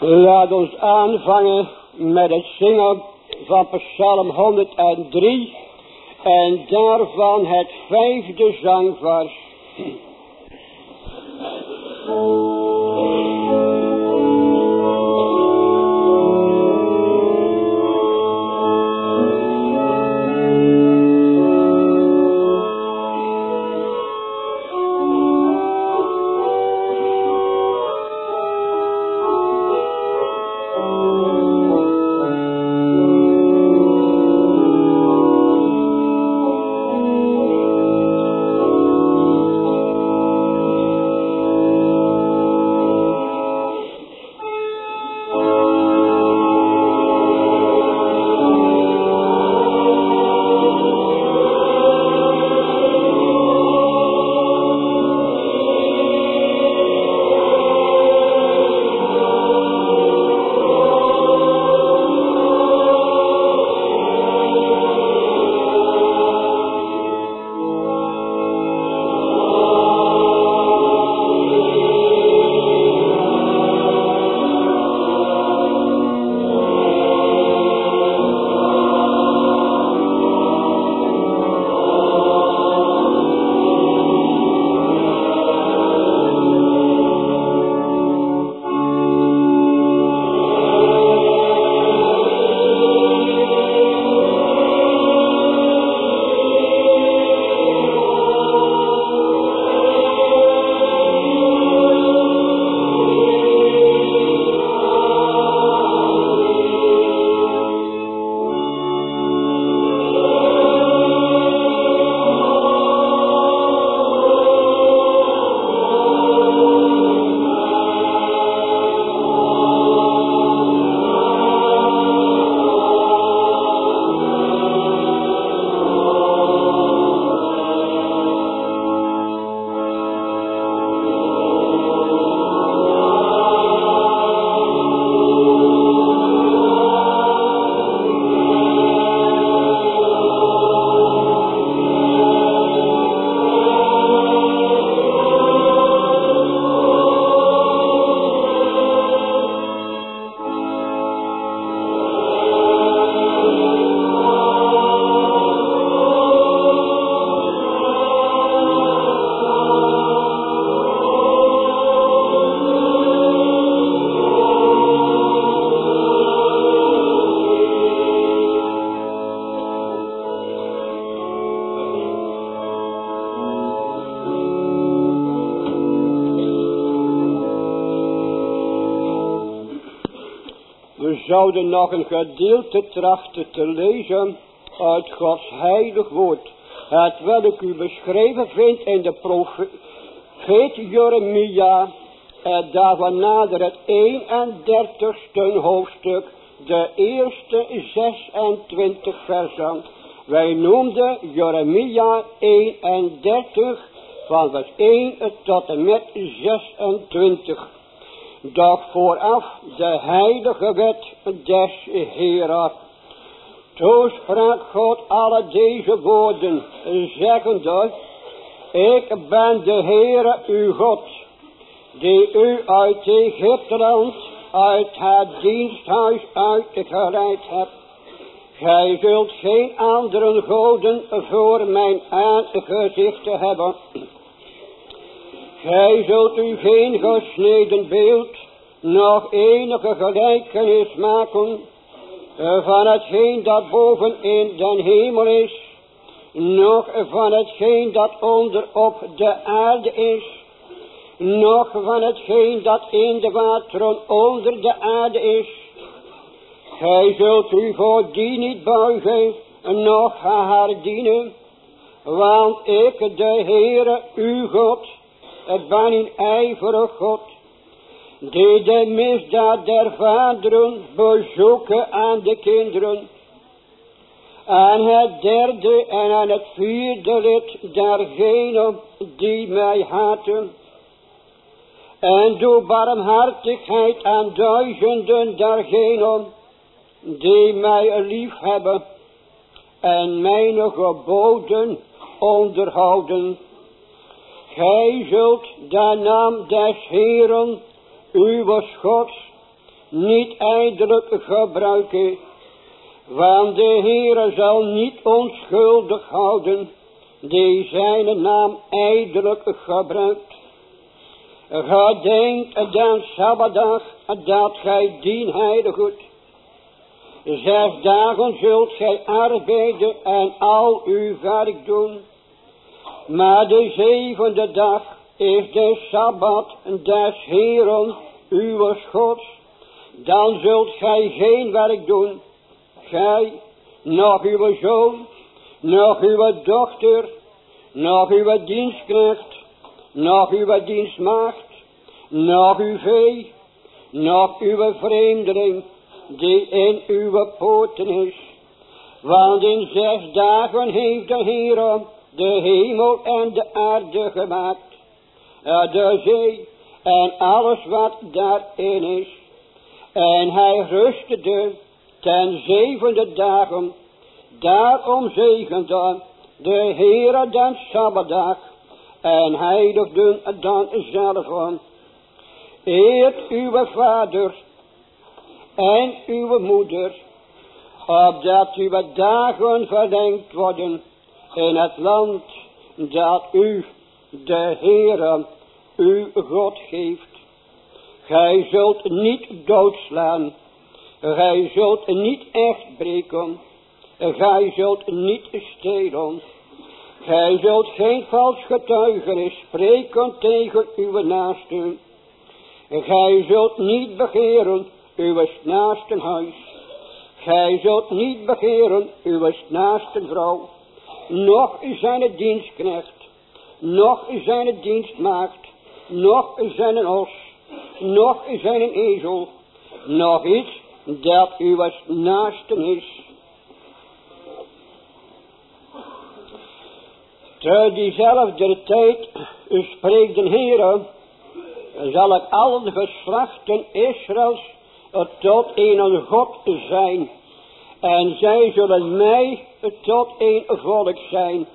Laat ons aanvangen met het zingen van Psalm 103 en daarvan het vijfde zangvers. Zouden nog een gedeelte trachten te lezen uit Gods heilig woord. Het welk u beschreven vindt in de profeet Jeremia. En daarvan nader het 31ste hoofdstuk, de eerste 26 versen. Wij noemden Jeremia 31 van vers 1 tot en met 26 doch vooraf de heilige wet des Heeren. Toen sprak God alle deze woorden, zeggende, ik ben de Heere uw God, die u uit Egypteland, uit het diensthuis uitgeleid hebt. Gij zult geen andere goden voor mijn aangezicht hebben. Gij zult u geen gesneden beeld, nog enige gelijkenis maken van hetgeen dat boven in den hemel is, nog van hetgeen dat onder op de aarde is, nog van hetgeen dat in de wateren onder de aarde is. Gij zult u voor die niet buigen, nog haar dienen, want ik, de Heere, uw God, het ben een ijverig God, die de misdaad der vaderen bezoeken aan de kinderen. Aan het derde en aan het vierde lid dergenen die mij haten. En doe barmhartigheid aan duizenden dergenen die mij lief hebben en mijn geboden onderhouden. Gij zult de naam des Heeren, uw Gods, niet eindelijk gebruiken. Want de Heere zal niet onschuldig houden die zijn naam eindelijk gebruikt. Gedenkt dan Sabbatdag dat gij dien heilig Zes dagen zult gij arbeiden en al uw werk doen. Maar de zevende dag is de Sabbat des Heeren uw Gods. Dan zult gij geen werk doen. Gij, nog uw zoon, nog uw dochter, nog uw dienstknecht, nog uw dienstmaagd, nog uw vee, nog uw vreemdeling, die in uw poorten is. Want in zes dagen heeft de Heer de hemel en de aarde gemaakt, de zee en alles wat daarin is. En hij rustte ten zevende dagen, daarom zegende de Heere den Sabbatdag en heiligde dan zelf. Eert uw vader en uw moeder, opdat uw dagen verlengd worden in het land dat u, de Heere, uw God geeft. Gij zult niet doodslaan, gij zult niet echt breken, gij zult niet stelen, gij zult geen vals getuigenis spreken tegen uw naasten, gij zult niet begeren uw naasten huis. Gij zult niet begeren uw naaste vrouw, nog zijn dienstknecht, nog zijn dienstmaagd, nog zijn os, nog zijn ezel, nog iets dat uw naasten is. Te diezelfde tijd spreekt de Heer, zal ik al de geslachten Israëls tot een God zijn. En zij zullen mij tot een volk zijn.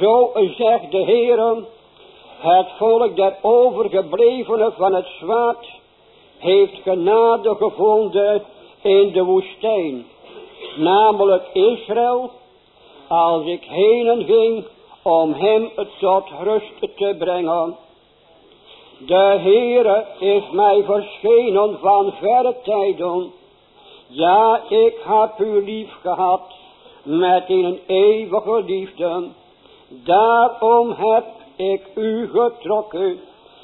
Zo zegt de Heer, het volk der overgeblevenen van het zwaard heeft genade gevonden in de woestijn. Namelijk Israël, als ik heen ging om hem tot rust te brengen. De Heere is mij verschenen van verre tijden. Ja, ik heb u lief gehad met een eeuwige liefde. Daarom heb ik u getrokken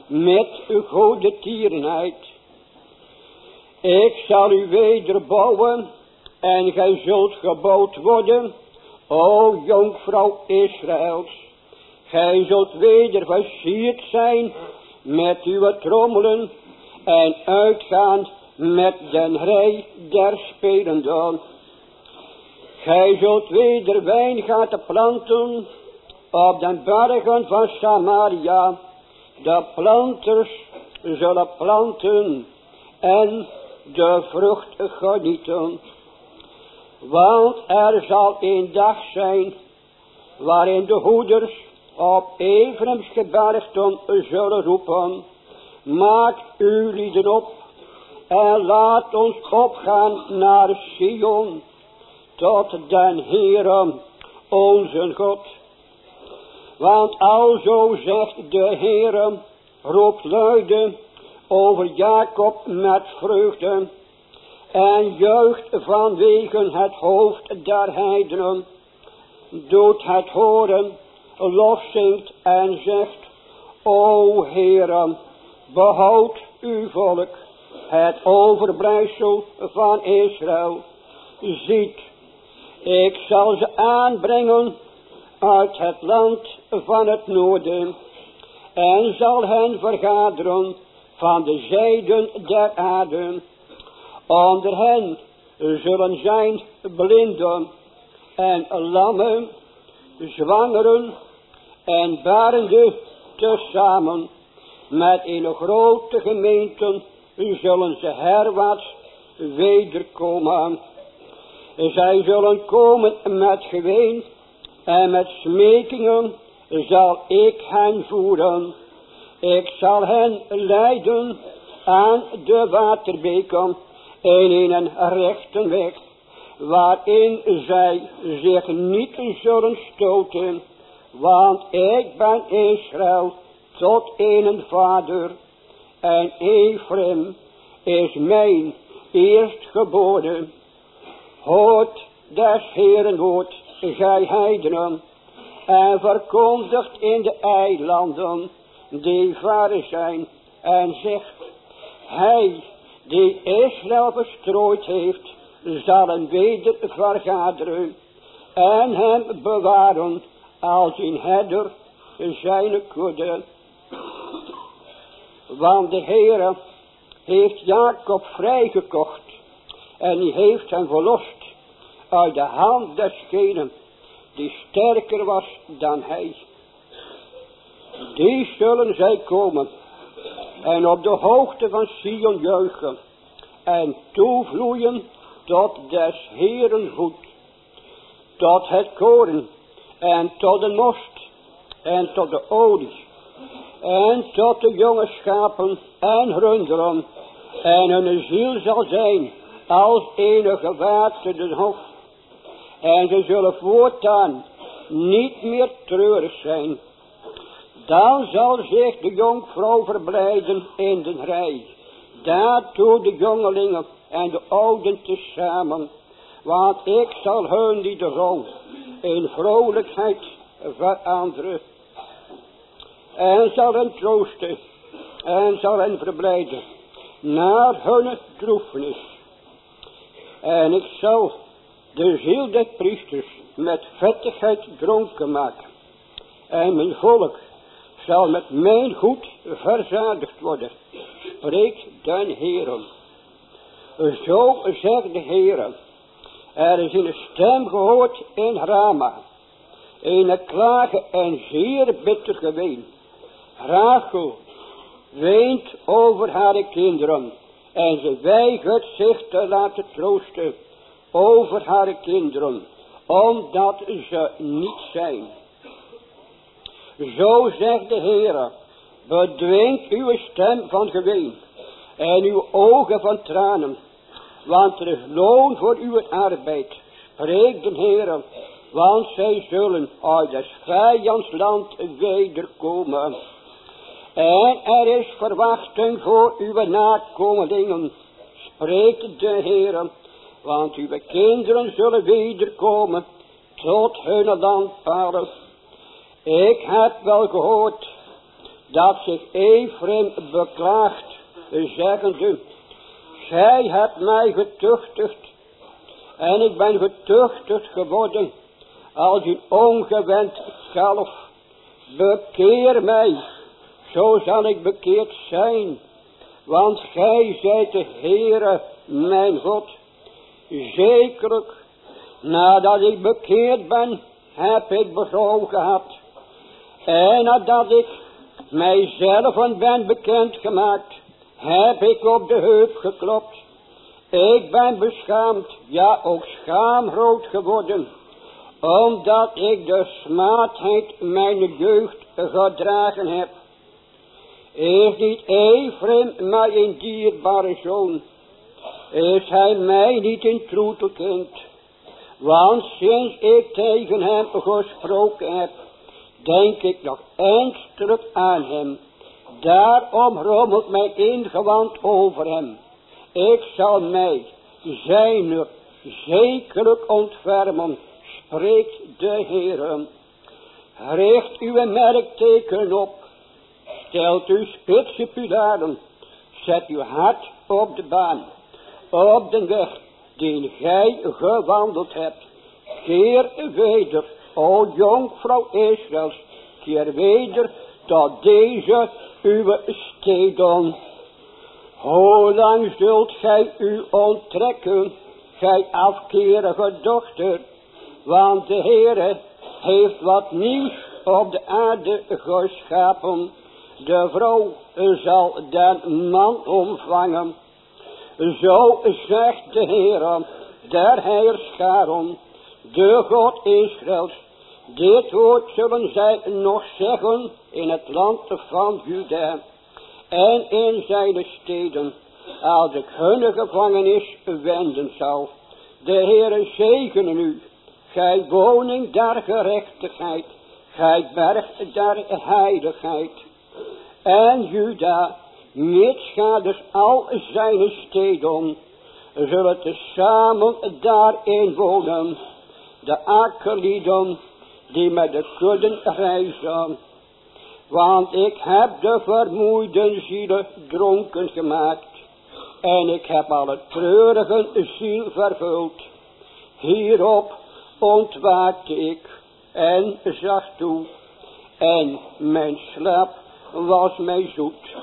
met uw goede tierenheid. Ik zal u wederbouwen en gij zult gebouwd worden, o jonkvrouw Israëls. Gij zult weder versierd zijn met uw trommelen en uitgaan met den rij der spelenden. Gij zult weder wijngaten planten op den bergen van Samaria. De planters zullen planten en de vrucht genieten. Want er zal een dag zijn waarin de hoeders op Ephrems gebergten zullen roepen. Maak u lieden op en laat ons opgaan naar Sion tot den Heere onze God. Want alzo zegt de Heere, roept luide over Jacob met vreugde en juicht vanwege het hoofd der heidenen, doet het horen lof zingt en zegt, O Heere, behoud uw volk, het overblijfsel van Israël. Ziet, ik zal ze aanbrengen uit het land van het noorden en zal hen vergaderen van de zijden der aarde. Onder hen zullen zijn blinden en lammen, zwangeren en barende tezamen met een grote gemeente zullen ze herwaarts wederkomen. Zij zullen komen met geween en met smekingen zal ik hen voeren. Ik zal hen leiden aan de waterbeken en in een rechte weg, waarin zij zich niet zullen stoten, want ik ben Israël tot een vader, en Ephraim is mijn eerstgeboren. Hoort des Heeren woord, gij heidenen, en verkondigt in de eilanden die ver zijn, en zegt, hij die Israël verstrooid heeft, zal hem weder vergaderen en hem bewaren als een herder zijn kudde. Want de Heere heeft Jacob vrijgekocht en hij heeft hem verlost uit de hand desgenen die sterker was dan hij. Die zullen zij komen en op de hoogte van Sion juichen en toevloeien tot des Heeren goed, tot het koren en tot de most en tot de olie en tot de jonge schapen en runderen en hun ziel zal zijn als enige de hof en ze zullen voortaan niet meer treurig zijn dan zal zich de jonkvrouw verblijden in de rij. Daartoe de jongelingen en de ouden tezamen. Want ik zal hun die de in vrolijkheid veranderen. En zal hen troosten. En zal hen verblijden. Naar hun droefenis. En ik zal de ziel des priesters met vettigheid dronken maken. En mijn volk zal met mijn goed verzadigd worden. Spreekt den Heer. Zo zegt de Heer. Er is een stem gehoord in Rama. Een klagen en zeer bitter geween. Rachel weent over haar kinderen. En ze weigert zich te laten troosten over haar kinderen. Omdat ze niet zijn. Zo zegt de Heer, bedwingt uw stem van geween en uw ogen van tranen, want er is loon voor uw arbeid, spreekt de Heer, want zij zullen uit het vijandsland wederkomen. En er is verwachting voor uw nakomelingen, spreekt de Heer, want uw kinderen zullen wederkomen tot hun landpalen ik heb wel gehoord dat zich Ephraim beklaagt, zeggende, gij hebt mij getuchtigd en ik ben getuchtigd geworden als een ongewend kalf. Bekeer mij, zo zal ik bekeerd zijn, want gij zijt de Heere mijn God. Zekerlijk, nadat ik bekeerd ben, heb ik berouw gehad en nadat ik mijzelf ben bekendgemaakt, heb ik op de heup geklopt. Ik ben beschaamd, ja ook schaamrood geworden, omdat ik de smaadheid mijn jeugd gedragen heb. Is niet Ephraim mij een dierbare zoon, is hij mij niet een troetelkind, want sinds ik tegen hem gesproken heb, denk ik nog ernstig aan hem. Daarom rommelt mijn ingewand over hem. Ik zal mij zijner zekerlijk ontfermen, spreekt de Heer. Richt uw merkteken op, stelt uw pilaren, zet uw hart op de baan, op de weg die gij gewandeld hebt. Keer weder O jonkvrouw Israëls, keer weder tot deze uw steden. Hoe lang zult gij u onttrekken, gij afkerige dochter, want de Heere heeft wat nieuws op de aarde geschapen. De vrouw zal den man omvangen. Zo zegt de Heere, der Heerscharen, de God Israëls, dit woord zullen zij nog zeggen in het land van Juda. en in zijn steden, als ik hun gevangenis wenden zal. De Heere zegene u, gij woning der gerechtigheid, gij berg der heiligheid. En Juda, dus al zijn steden, zullen tezamen daarin wonen. De akkerlieden die met de kudden reizen. Want ik heb de vermoeide zielen dronken gemaakt. En ik heb alle treurige ziel vervuld. Hierop ontwaakte ik en zag toe. En mijn slaap was mij zoet.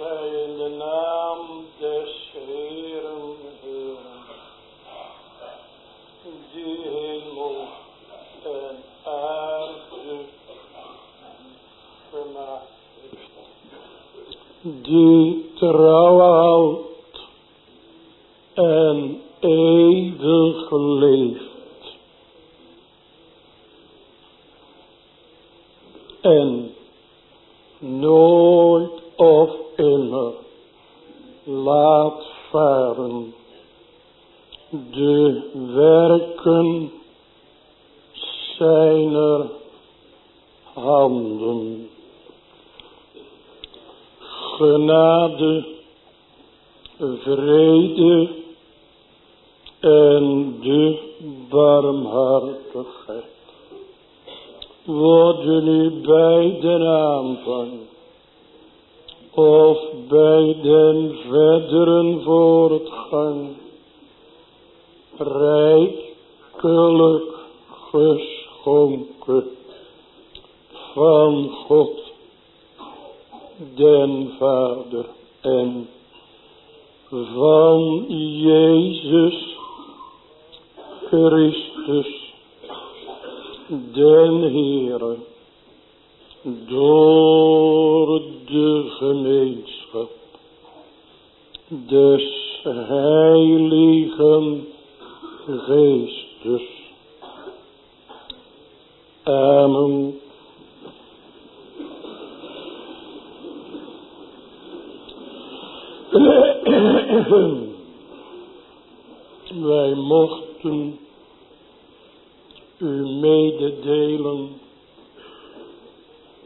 zij in de naam des Heeren, die hemel en aarde gemaakt heeft. Die trouw houdt en eeuwig leeft. en nooit of immer laat varen de werken zijner handen. Genade, vrede en de barmhartigheid. Worden nu bij de aanvang of bij den verderen voortgang rijkelijk geschonken van God den Vader en van Jezus Christus den Heere door de gemeenschap des Heiligen Geestes. Amen. Wij mochten u mededelen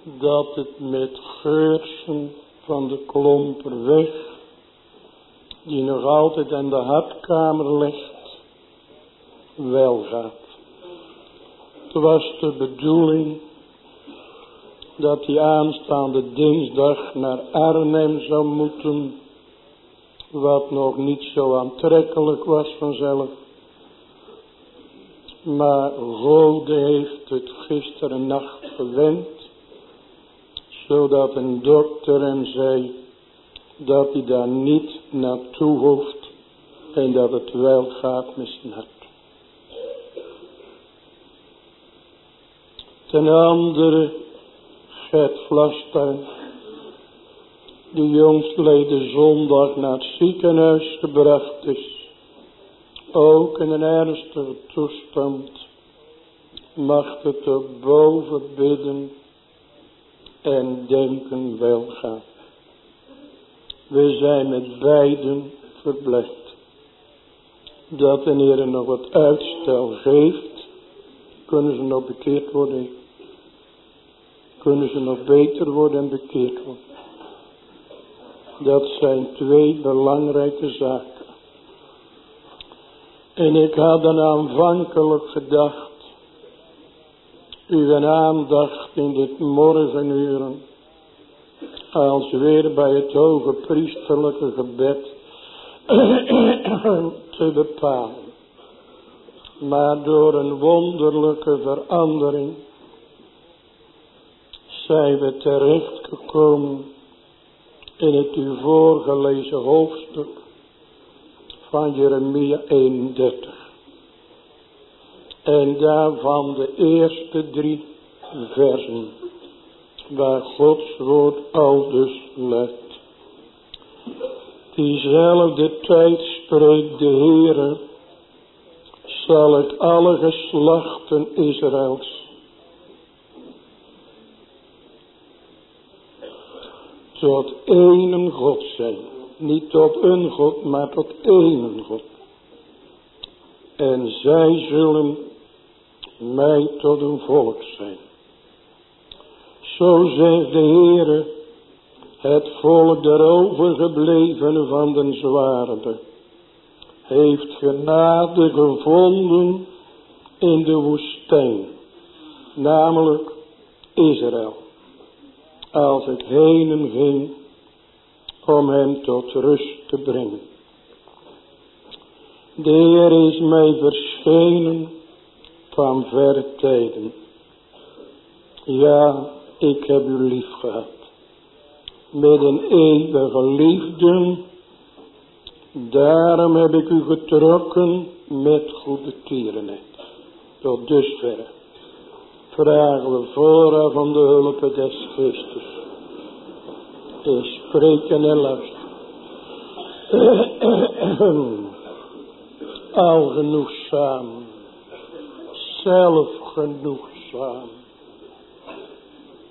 dat het met geursen van de klomperweg, die nog altijd in de hartkamer ligt, wel gaat. Het was de bedoeling dat hij aanstaande dinsdag naar Arnhem zou moeten, wat nog niet zo aantrekkelijk was vanzelf. Maar Rode heeft het gisteren nacht gewend. Zodat een dokter hem zei dat hij daar niet naartoe hoeft. En dat het wel gaat met zijn. Ten andere Gert Vlastuin. Die jongstleden zondag naar het ziekenhuis gebracht is ook in een ernstige toestand, mag het er boven bidden en denken wel gaan. We zijn met beiden verblijd. Dat de Heer nog wat uitstel geeft, kunnen ze nog bekeerd worden. Kunnen ze nog beter worden en bekeerd worden. Dat zijn twee belangrijke zaken. En ik had dan aanvankelijk gedacht, uw aandacht in dit morgenuren, als weer bij het hoge priesterlijke gebed te bepalen. Maar door een wonderlijke verandering zijn we terechtgekomen in het u voorgelezen hoofdstuk van Jeremia 31. En daarvan de eerste drie versen. waar Gods woord aldus let. Diezelfde tijd spreekt de Heere, zal ik alle geslachten Israëls tot één God zijn. Niet tot een God, maar tot één God. En zij zullen mij tot een volk zijn. Zo zegt de Heere, het volk der overgeblevenen van den zwaarde, heeft genade gevonden in de woestijn, namelijk Israël als ik heen ging om hem tot rust te brengen. De Heer is mij verschenen van verre tijden. Ja, ik heb u lief gehad. Met een eeuwige liefde. Daarom heb ik u getrokken met goede tierenheid. Tot dusver vragen we vooraf om de hulp des Christus. En spreken en luisteren. Al genoegzaam. Zelf genoegzaam.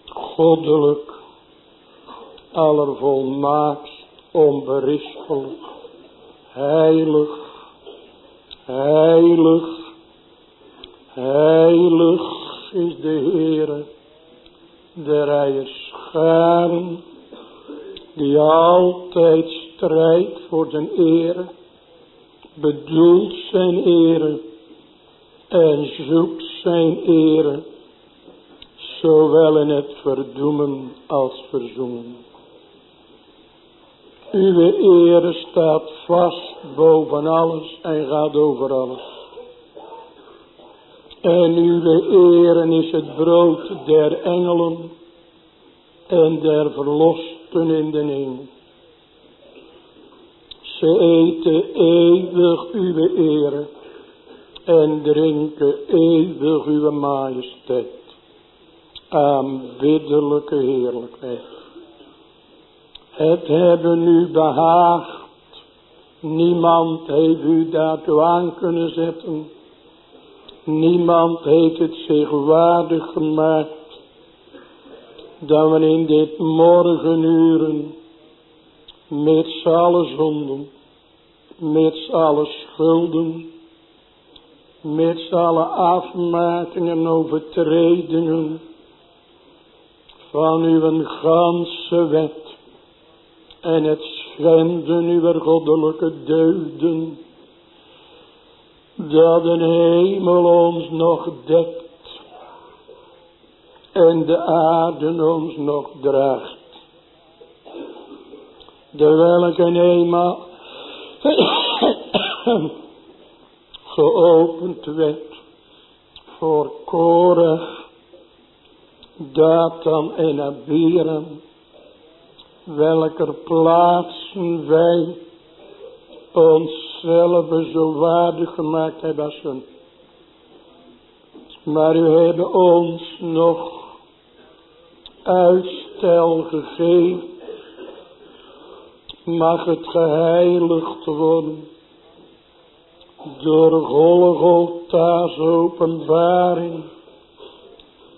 Goddelijk. Allervolmaakst. Onberispelijk. Heilig. Heilig. Heilig is de Heere der rijen scharen, die altijd strijdt voor zijn ere, bedoelt zijn ere en zoekt zijn ere, zowel in het verdoemen als verzoenen. Uw ere staat vast boven alles en gaat over alles. En uw eren is het brood der engelen en der verlosten in de hemel. Ze eten eeuwig uw ere en drinken eeuwig uw majesteit. Aanbiddelijke heerlijkheid. Het hebben u behaagd. Niemand heeft u daartoe aan kunnen zetten Niemand heeft het zich waardig gemaakt. Dat we in dit morgenuren. Met alle zonden. Met alle schulden. Met alle afmakingen en overtredingen. Van uw ganse wet. En het schenden uw goddelijke deugden dat de hemel ons nog dekt en de aarde ons nog draagt. De welke eenmaal geopend werd voor Korach, Datan en Abiram, welker plaatsen wij onszelf zo waardig gemaakt hebben als. Maar u hebt ons nog uitstel gegeven. Mag het geheiligd worden. Door Golgotha's openbaring.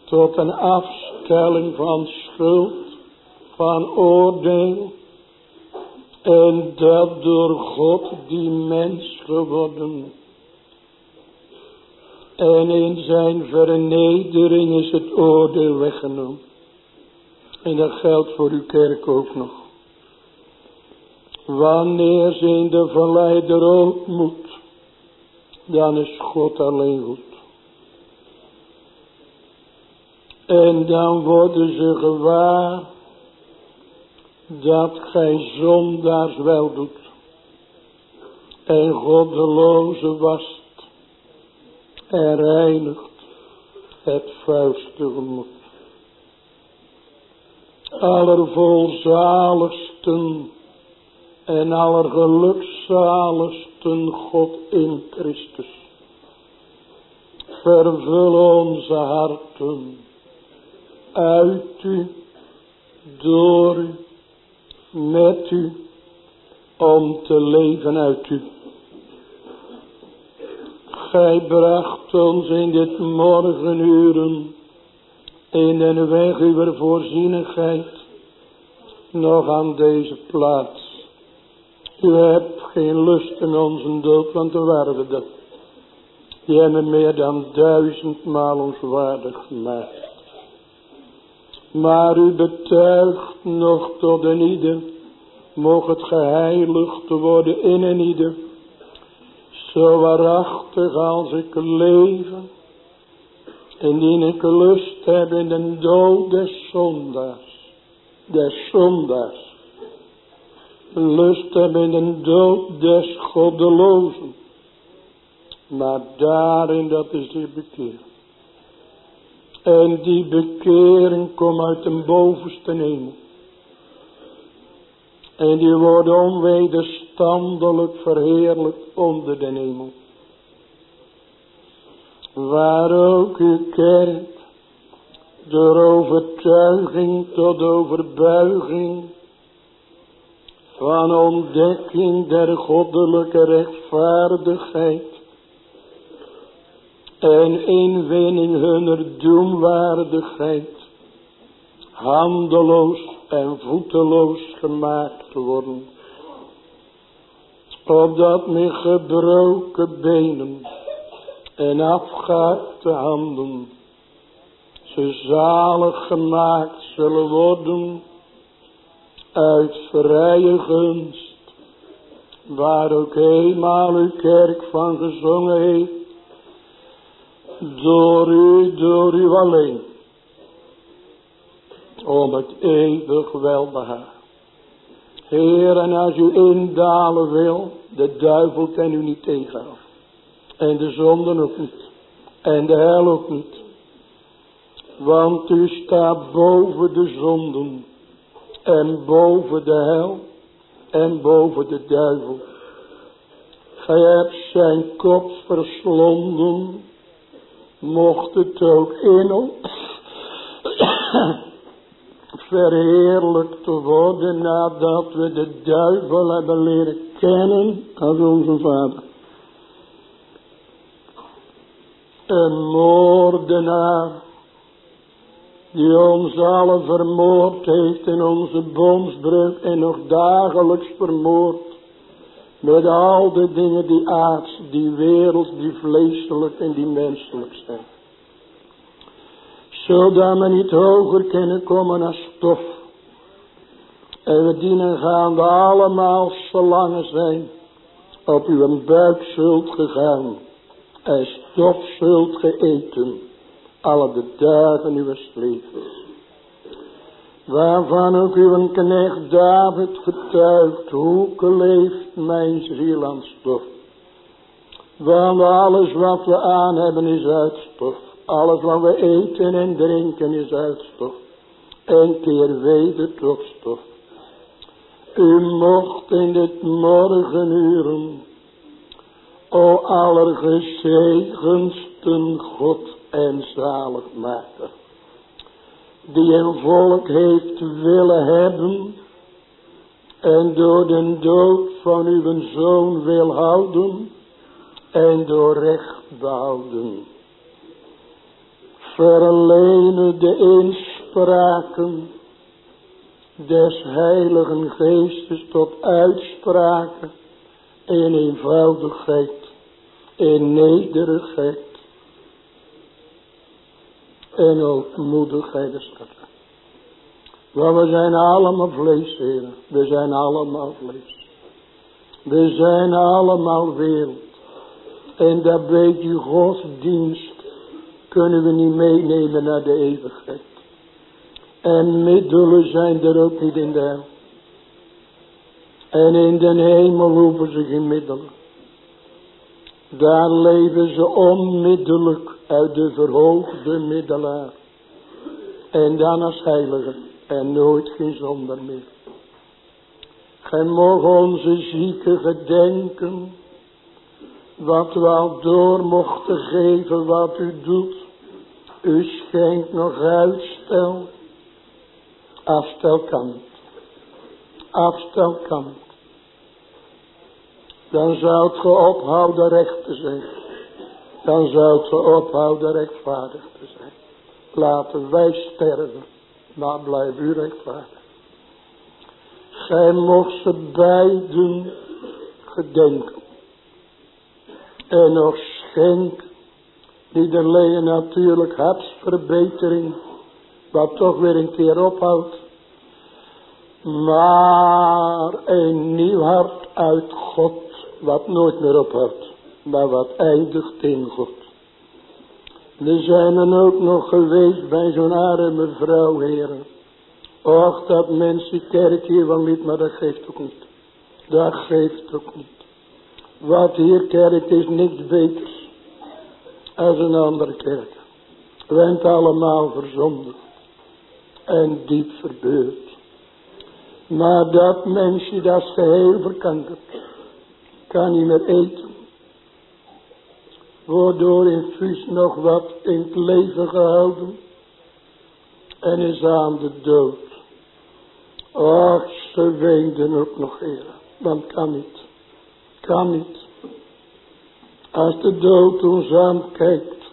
Tot een afstelling van schuld. Van oordeel en dat door God die mens geworden. En in zijn vernedering is het oordeel weggenomen. En dat geldt voor uw kerk ook nog. Wanneer ze in de verleider ook moet, dan is God alleen goed. En dan worden ze gewaar dat gij zondaars wel doet en goddeloze wast en reinigt het vuiste gemoed. Allervolzaligsten en allergelukzaligsten God in Christus. Vervul onze harten uit u door u, met u, om te leven uit u. Gij bracht ons in dit morgenuren in de weg uw voorzienigheid nog aan deze plaats. U hebt geen lust in onze dood, want we waren dat. Meer dan duizendmaal ons waardig gemaakt. Maar u betuigt nog tot een ieder, mocht het geheiligd worden in een ieder. Zo waarachtig als ik leven, indien ik lust heb in de dood des zondaars, des zondaars. Lust heb in de dood des goddelozen. Maar daarin, dat is de bekering. En die bekering komt uit de bovenste hemel. En die worden onwederstandelijk verheerlijkt onder de hemel. Waar ook uw kerk door overtuiging tot overbuiging van ontdekking der goddelijke rechtvaardigheid en inwinning hunner doemwaardigheid handeloos en voeteloos gemaakt worden. Opdat met gebroken benen en afgehaakte handen ze zalig gemaakt zullen worden uit vrije gunst, waar ook eenmaal uw kerk van gezongen heeft, door u, door u alleen, om het eeuwig welbehagen. Heer, en als u indalen wil, de duivel kan u niet tegenhouden. En de zonden ook niet. En de hel ook niet. Want u staat boven de zonden. En boven de hel. En boven de duivel. Gij hebt zijn kop verslonden. Mocht het ook in ons verheerlijkt worden nadat we de duivel hebben leren kennen als onze vader. Een moordenaar die ons allen vermoord heeft in onze bondsbreuk en nog dagelijks vermoord. Met al de dingen die aards, die werelds, die vleeselijk en die menselijk zijn zodat we niet hoger kunnen komen als stof. En we dienen gaande allemaal zolang zijn op uw buik zult gegaan en stof zult geëten alle de dagen uw levens. Waarvan ook uw knecht David getuigt, hoe leeft mijn aan stof. Want alles wat we aan hebben is uitstof. Alles wat we eten en drinken is uitstof. En keer weder tot stof. U mocht in dit morgenuren, o allergezegendsten God en zaligmaker, die een volk heeft willen hebben en door de dood van uw zoon wil houden en door recht behouden verlenen de inspraken des heiligen geestes tot uitspraken in eenvoudigheid, in nederigheid en ootmoedigheid des Want we zijn allemaal vlees, heren. We zijn allemaal vlees. We zijn allemaal wereld. En dat weet je Gods dienst kunnen we niet meenemen naar de eeuwigheid. En middelen zijn er ook niet in de hel. En in de hemel hoeven ze geen middelen. Daar leven ze onmiddellijk uit de verhoogde middelaar. En dan als heilige. En nooit geen zonder meer. Gij mogen onze zieken gedenken. Wat we al door mochten geven wat u doet. U schenkt nog uitstel. Afstel kan. Afstel kan. Dan zou het ge ophouden recht te zijn. Dan zou het ge ophouden rechtvaardig te zijn. Laten wij sterven. Maar blijf u rechtvaardig. Gij mocht ze beiden gedenken. En nog schenk. Niet alleen natuurlijk hartsverbetering. Wat toch weer een keer ophoudt. Maar een nieuw hart uit God. Wat nooit meer ophoudt. Maar wat eindigt in God. We zijn dan ook nog geweest bij zo'n arme vrouw, heren. Och, dat mensen kerk hier wel niet, maar dat geeft ook niet. Dat geeft ook niet. Wat hier kerk is niks beters als een andere kerk. Wend allemaal verzonden en diep verbeurd. Maar dat mensje dat is geheel verkankerd. Kan niet meer eten. Wordt door infuus nog wat in het leven gehouden. En is aan de dood. Och, ze weenden ook nog heren. Want kan niet. Kan niet. Als de dood ons aankijkt.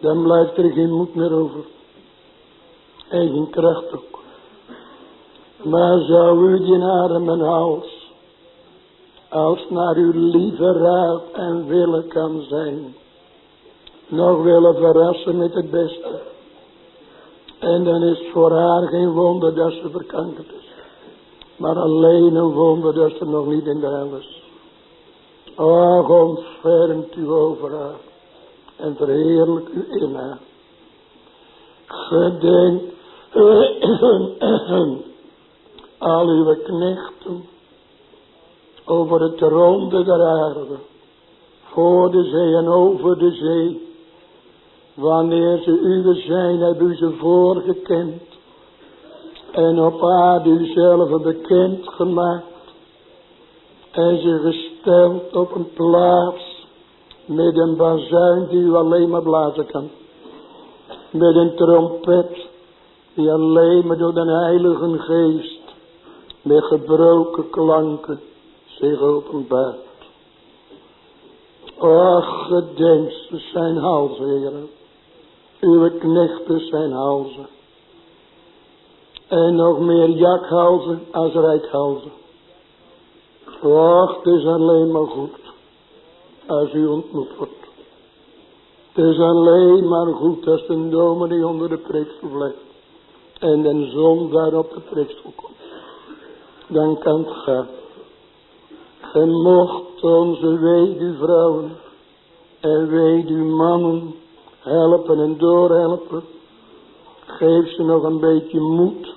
Dan blijft er geen moed meer over. En geen kracht ook. Maar zou u die naar mijn hals. Als naar uw lieve raad en willen kan zijn. Nog willen verrassen met het beste. En dan is het voor haar geen wonder dat ze verkankerd is. Maar alleen een wonder dat ze nog niet in de hel is. Och, ontfermt u over haar. En verheerlijk u in haar. Gedenk al uw knechten over het ronde der aarde. Voor de zee en over de zee Wanneer ze uwe zijn, hebben u ze voorgekend. En op aarde u zelf bekend gemaakt. En ze gesteld op een plaats. Met een bazuin die u alleen maar blazen kan. Met een trompet die alleen maar door de heilige geest. Met gebroken klanken zich openbaart. Ach, gedenk zijn hals, heren. Uw knechten zijn halzen. En nog meer jakhalzen als rijkhalzen. Och, het is alleen maar goed. Als u ontmoet wordt. Het is alleen maar goed als de dominee onder de preekstoel legt. En de zon daar op de preekstoel komt. Dan kan het gaan. Ge mocht onze weduwvrouwen en weduwmannen helpen en doorhelpen. Geef ze nog een beetje moed.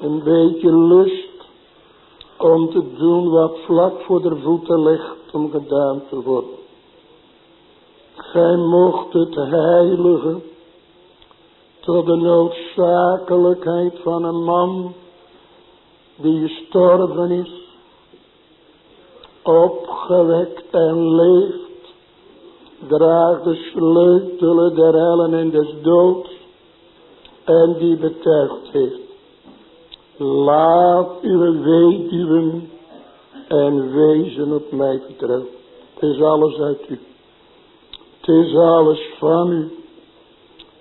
Een beetje lust. Om te doen wat vlak voor de voeten ligt om gedaan te worden. Gij mocht het heilige tot de noodzakelijkheid van een man die gestorven is, opgewekt en leeft draagt de sleutelen der hellen en des doods en die betuigd heeft. Laat uw weduwen en wezen op mij vertrouwen. Het is alles uit u. Het is alles van u.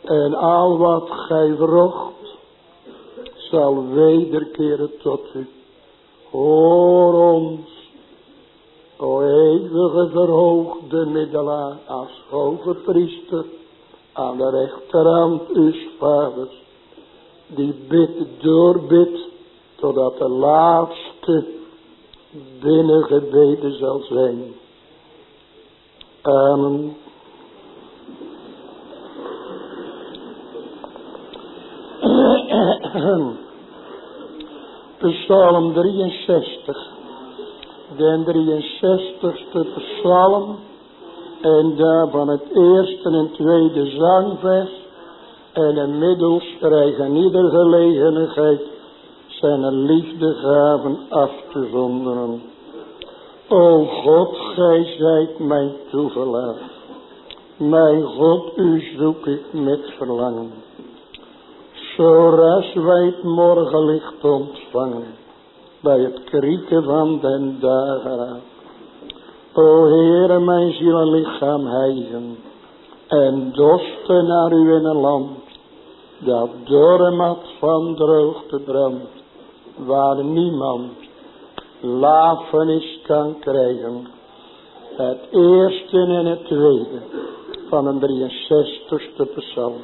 En al wat gij vrocht, zal wederkeren tot u. Hoor ons o eeuwige verhoogde middelaar als hoge priester aan de rechterhand uw vaders, die bidt doorbidt totdat de laatste binnengebeden zal zijn. Amen. Psalm 63 de 63ste psalm en daarvan het eerste en tweede zangvers en een middels krijgen ieder gelegenheid zijn liefdegaven af te zonderen. O God, gij zijt mijn toeverlaat. Mijn God, u zoek ik met verlangen. zoals wij het morgenlicht ontvangen bij het krieken van den dageraad. O Heere, mijn ziel en lichaam heigen en dorsten naar u in een land dat door een mat van droogte brandt, waar niemand lafenis kan krijgen. Het eerste en het tweede van een 63ste psalm.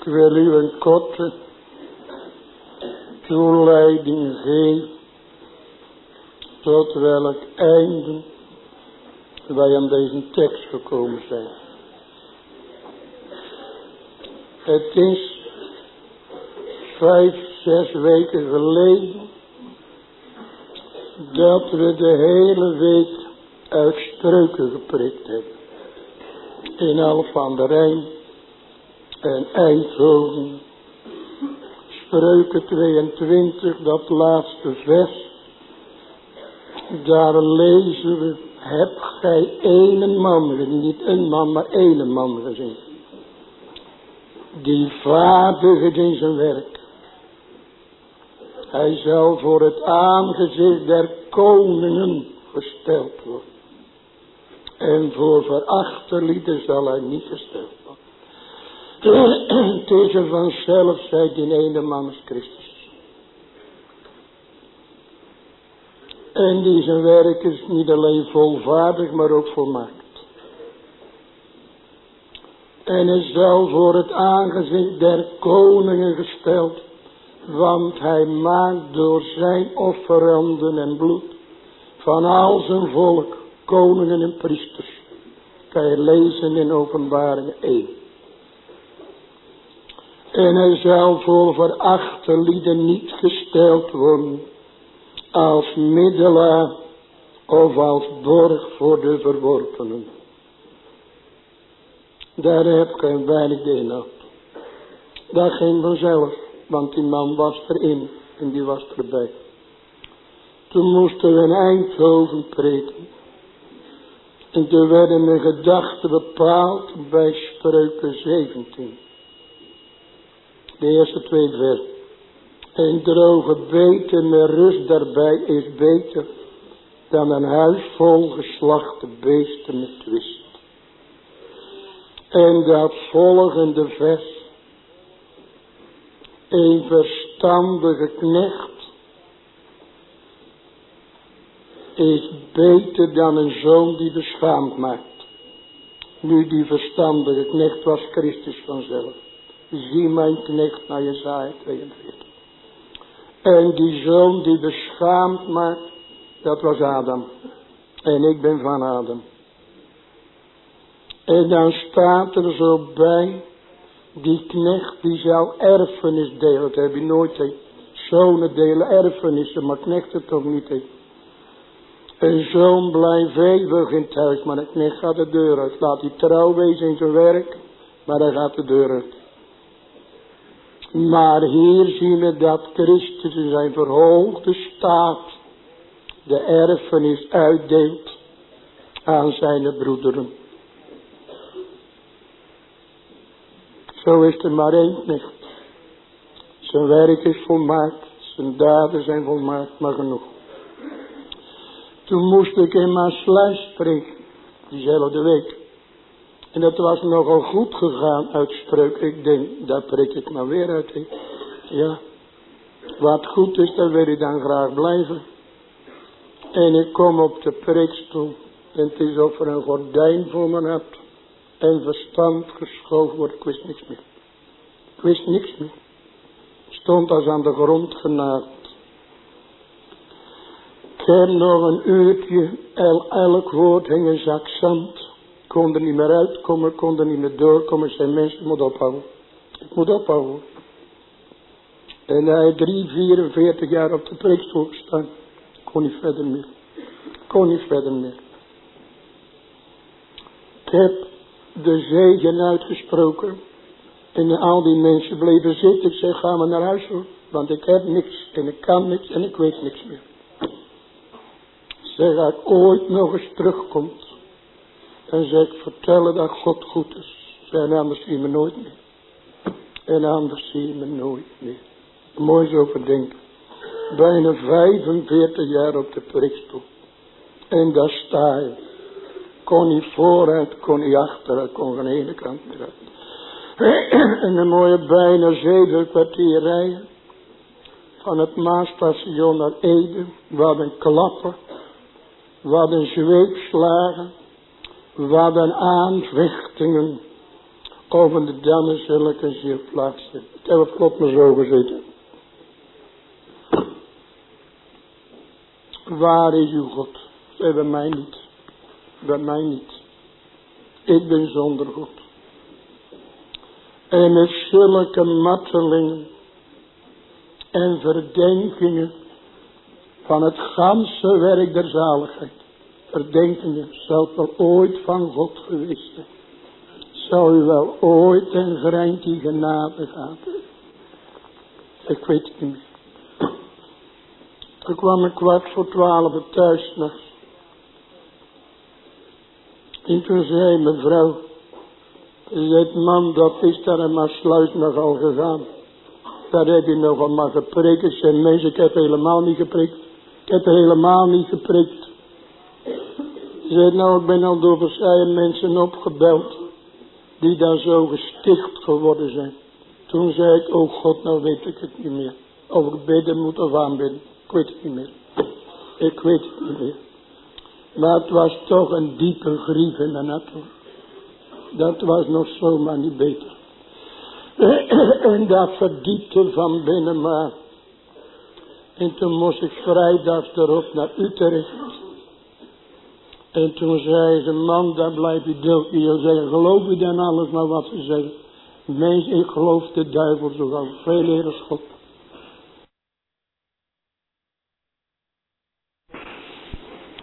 Ik wil u een korte toeleiding geven tot welk einde wij aan deze tekst gekomen zijn. Het is vijf, zes weken geleden dat we de hele week uit spreuken geprikt hebben. In Alphen de Rijn en Eindhoven. Spreuken 22, dat laatste vers. Daar lezen we, heb gij ene man gezien, niet een man, maar ene man gezien. Die vaardig in zijn werk. Hij zal voor het aangezicht der koningen gesteld worden. En voor verachterlieden zal hij niet gesteld is er vanzelf, zei die ene man is Christus. En zijn werk is niet alleen volvaardig, maar ook volmaakt. En hij zal voor het aangezicht der koningen gesteld, want hij maakt door zijn offeranden en bloed van al zijn volk, koningen en priesters. Kan je lezen in openbaring 1. En hij zal voor verachterlieden niet gesteld worden als middelaar of als borg voor de verworpenen. Daar heb ik een weinig de inhoud. Dat ging vanzelf, want die man was erin en die was erbij. Toen moesten we in Eindhoven preken. En toen werden mijn gedachten bepaald bij spreuken 17. De eerste twee versen. Een droge beter met rust daarbij is beter dan een huis vol geslachte beesten met twist. En dat volgende vers. Een verstandige knecht is beter dan een zoon die beschaamd maakt. Nu die verstandige knecht was Christus vanzelf. Zie mijn knecht naar Jezaja 42. En die zoon die beschaamd maakt, dat was Adam. En ik ben van Adam. En dan staat er zo bij, die knecht die zou erfenis delen. Dat heb je nooit. He. Zonen delen erfenissen, maar knechten toch niet. He. Een zoon blijft eeuwig in thuis, maar een knecht gaat de deur uit. Laat hij trouw wezen in zijn werk, maar hij gaat de deur uit. Maar hier zien we dat Christus in zijn verhoogde staat de erfenis uitdeelt aan zijn broederen. Zo is er maar één knecht. Zijn werk is volmaakt, zijn daden zijn volmaakt, maar genoeg. Toen moest ik in mijn sluis spreken, diezelfde week. En dat was nogal goed gegaan uit spreuk. Ik denk, daar prik ik maar weer uit. Ja, wat goed is, daar wil ik dan graag blijven. En ik kom op de preekstoel. En het is of er een gordijn voor me hebt. En verstand geschoven wordt. Ik wist niks meer. Ik wist niks meer. Stond als aan de grond genaakt. Ik heb nog een uurtje. El, elk woord hing een zak zand. Kon er niet meer uitkomen. Kon er niet meer doorkomen. Zijn mensen, moet ophouden. Ik moet ophouden. En hij drie, 44 jaar op de preekstoel gestaan. Kon niet verder meer. Kon niet verder meer. Ik heb de zegen uitgesproken. En al die mensen bleven zitten. Ik zeg, ga maar naar huis hoor. Want ik heb niks. En ik kan niks. En ik weet niks meer. Zeg, als ik ooit nog eens terugkomt. Dan zeg vertellen dat God goed is. En anders zie je me nooit meer. En anders zie je me nooit meer. Mooi zo verdenken. Bijna 45 jaar op de prikstoel. En daar sta je. Kon niet vooruit, kon niet achteruit, kon de ene kant meer. En een mooie bijna zeven kwartier rijden. Van het Maasstation naar Ede. Wat een klappen. Wat een zweepslagen. Wat een aanvechtingen. Over de ik een ziel plaatsen. Ik heb het klopt me zo gezeten. Waar is uw God? Zij bij mij niet. Bij mij niet. Ik ben zonder God. En met zulke martelingen en verdenkingen van het ganse werk der zaligheid. Verdenkingen, zou het wel ooit van God geweest zijn. Zou u wel ooit een greintje genade gehad Ik weet het niet meer. Toen kwam ik kwart voor twaalf thuis nog. En toen zei mevrouw, het man dat is daar in mijn sluis nogal gegaan. Daar heb je nogal maar geprikt. Ik zei, mensen, ik heb helemaal niet geprikt. Ik heb helemaal niet geprikt. Ze zei, nou, ik ben al door verschillende mensen opgebeld. Die daar zo gesticht geworden zijn. Toen zei ik, oh God, nou weet ik het niet meer. Of ik bidden moet of aanbidden. Ik weet het niet meer. Ik weet het niet meer. Maar het was toch een diepe grief in mijn hart. Dat was nog zomaar niet beter. en dat verdiepte van binnen maar. En toen moest ik vrijdag erop naar Utrecht. En toen zei ze, man, daar blijf je dood. Je zeggen, geloof je dan alles maar wat ze zeggen. Mens, ik geloof de duivel zo. Veel eer God.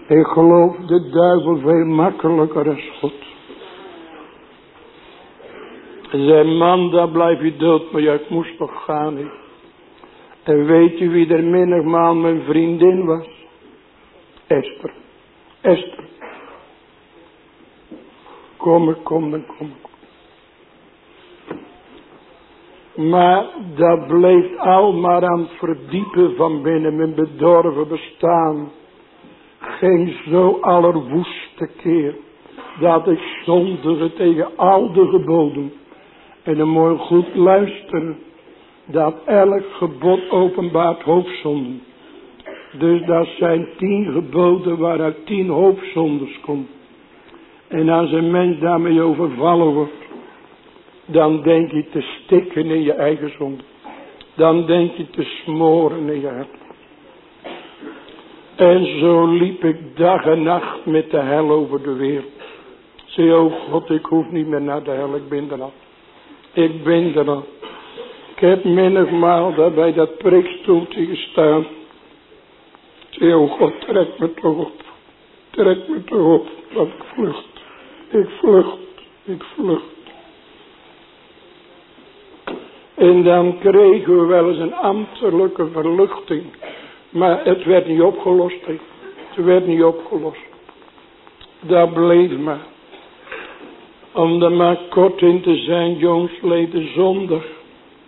Ik geloof de duivel veel makkelijker als God. Zijn man, daar blijf je dood, maar ik moest toch gaan. En weet u wie er menigmaal mijn vriendin was? Esther. Esther. Kom, kom, kom, kom. Maar dat bleef al maar aan het verdiepen van binnen mijn bedorven bestaan. Geen zo allerwoeste keer. Dat ik zondige tegen al de geboden. En een mooi goed luisteren. Dat elk gebod openbaart hoofdzonden. Dus dat zijn tien geboden waaruit tien hoofdzondes komt. En als een mens daarmee overvallen wordt. Dan denk je te stikken in je eigen zonde. Dan denk je te smoren in je hart. En zo liep ik dag en nacht met de hel over de wereld. Zie, oh God, ik hoef niet meer naar de hel, ik ben er al. Ik ben er al. Ik heb menigmaal daar bij dat preekstoeltje gestaan. Zie, oh God, trek me toch op. Trek me toch op, dat ik vlucht. Ik vlucht, ik vlucht. En dan kregen we wel eens een ambtelijke verluchting. Maar het werd niet opgelost. Het werd niet opgelost. Dat bleef maar. Om er maar kort in te zijn, jongsleden zondag,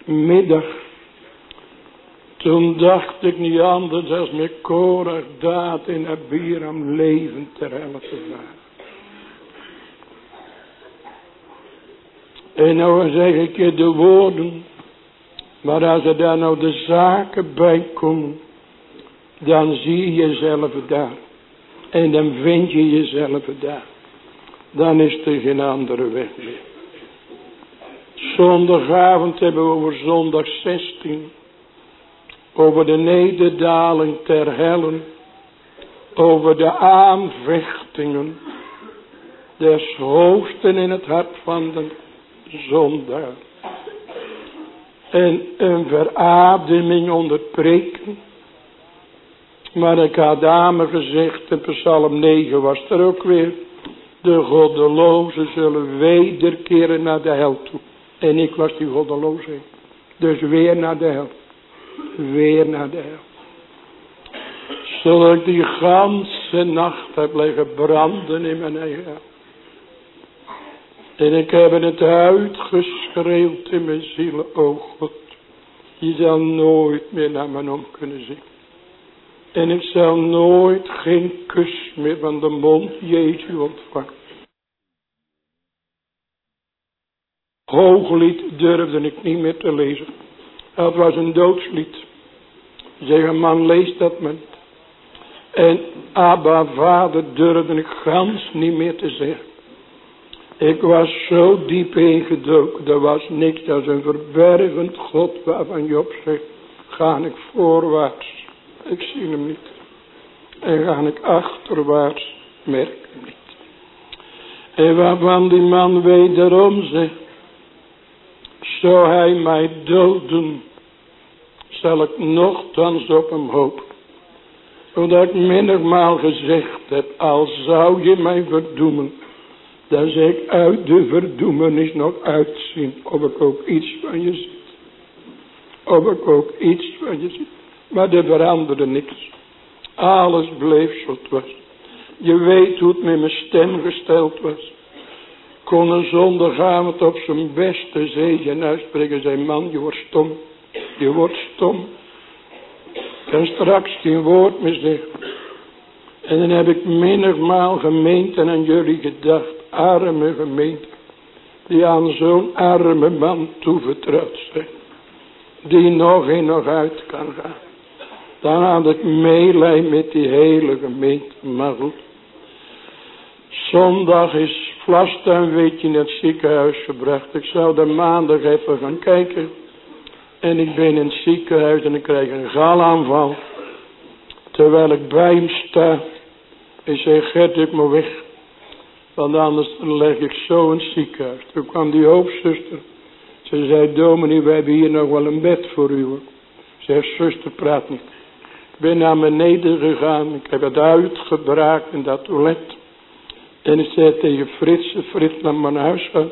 middag. Toen dacht ik niet anders dan met Korach, Daad en Abiram leven ter helft waren. En nou zeg ik je de woorden. Maar als er daar nou de zaken bij komen. Dan zie je jezelf daar. En dan vind je jezelf daar. Dan is er geen andere weg meer. Zondagavond hebben we over zondag 16. Over de nederdaling ter hellen. Over de aanvechtingen. Des hoofden in het hart van de zondaar. En een verademing onder preken. Maar ik had dame gezegd, in psalm 9 was er ook weer. De goddelozen zullen wederkeren naar de hel toe. En ik was die goddeloze. Dus weer naar de hel. Weer naar de hel. Zodat ik die ganse nacht heb liggen branden in mijn eigen. En ik heb het uitgeschreeuwd in mijn ziel, o God. Je zal nooit meer naar me om kunnen zien. En ik zal nooit geen kus meer van de mond Jezus ontvangen. Hooglied durfde ik niet meer te lezen. Het was een doodslied. Zeg man, lees dat men. En Abba vader durfde ik gans niet meer te zeggen. Ik was zo diep ingedoken. Er was niks. Is een verbergend God waarvan Job zegt. Ga ik voorwaarts. Ik zie hem niet. En ga ik achterwaarts. Merk hem niet. En waarvan die man wederom zegt. Zou hij mij doden. Zal ik nogthans op hem hopen. Zodat ik mindermaal gezegd heb. Al zou je mij verdoemen. Dan zeg ik uit de verdoemenis nog uitzien. Of ik ook iets van je zie. Of ik ook iets van je zie. Maar er veranderde niks. Alles bleef zoals het was. Je weet hoe het met mijn stem gesteld was. Kon een zondagavond op zijn beste zegen uitspreken. Zei man, je wordt stom. Je wordt stom. kan straks geen woord meer zeggen. En dan heb ik menigmaal gemeend en aan jullie gedacht. Arme gemeente. Die aan zo'n arme man toevertrouwd zijn. Die nog in nog uit kan gaan. Dan had ik meelij met die hele gemeente. Maar goed. Zondag is Vlastuin weet je in het ziekenhuis gebracht. Ik zou daar maandag even gaan kijken. En ik ben in het ziekenhuis en ik krijg een galaanval. Terwijl ik bij hem sta. Ik zeg, Gert, ik moet weg. Want anders leg ik zo het ziekenhuis. Toen kwam die hoofdzuster. Ze zei, dominee, we hebben hier nog wel een bed voor u. Zeg, zuster, praat niet. Ik ben naar beneden gegaan. Ik heb het uitgebraakt in dat toilet. En ik zei tegen Frits, Frits naar mijn huis gaan.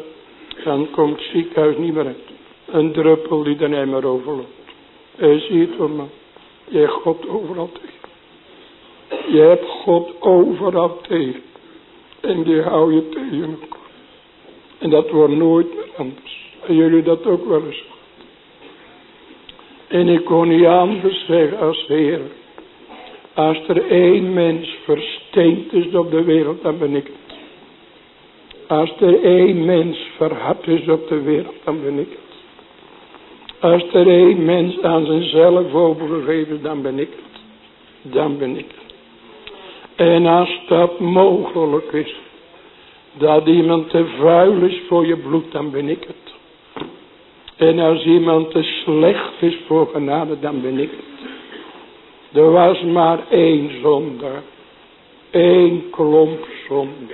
Dan komt het ziekenhuis niet meer uit. Een druppel die niet meer overloopt. En ziet het man. Je hebt God overal tegen. Je hebt God overal tegen. En die hou je tegen En dat wordt nooit meer anders. Jullie dat ook wel eens En ik kon niet anders zeggen als Heer. Als er één mens versteend is op de wereld, dan ben ik het. Als er één mens verhard is op de wereld, dan ben ik het. Als er één mens aan zichzelf overgegeven is, dan ben ik het. Dan ben ik het. En als dat mogelijk is, dat iemand te vuil is voor je bloed, dan ben ik het. En als iemand te slecht is voor genade, dan ben ik het. Er was maar één zonde, Eén klomp zonde.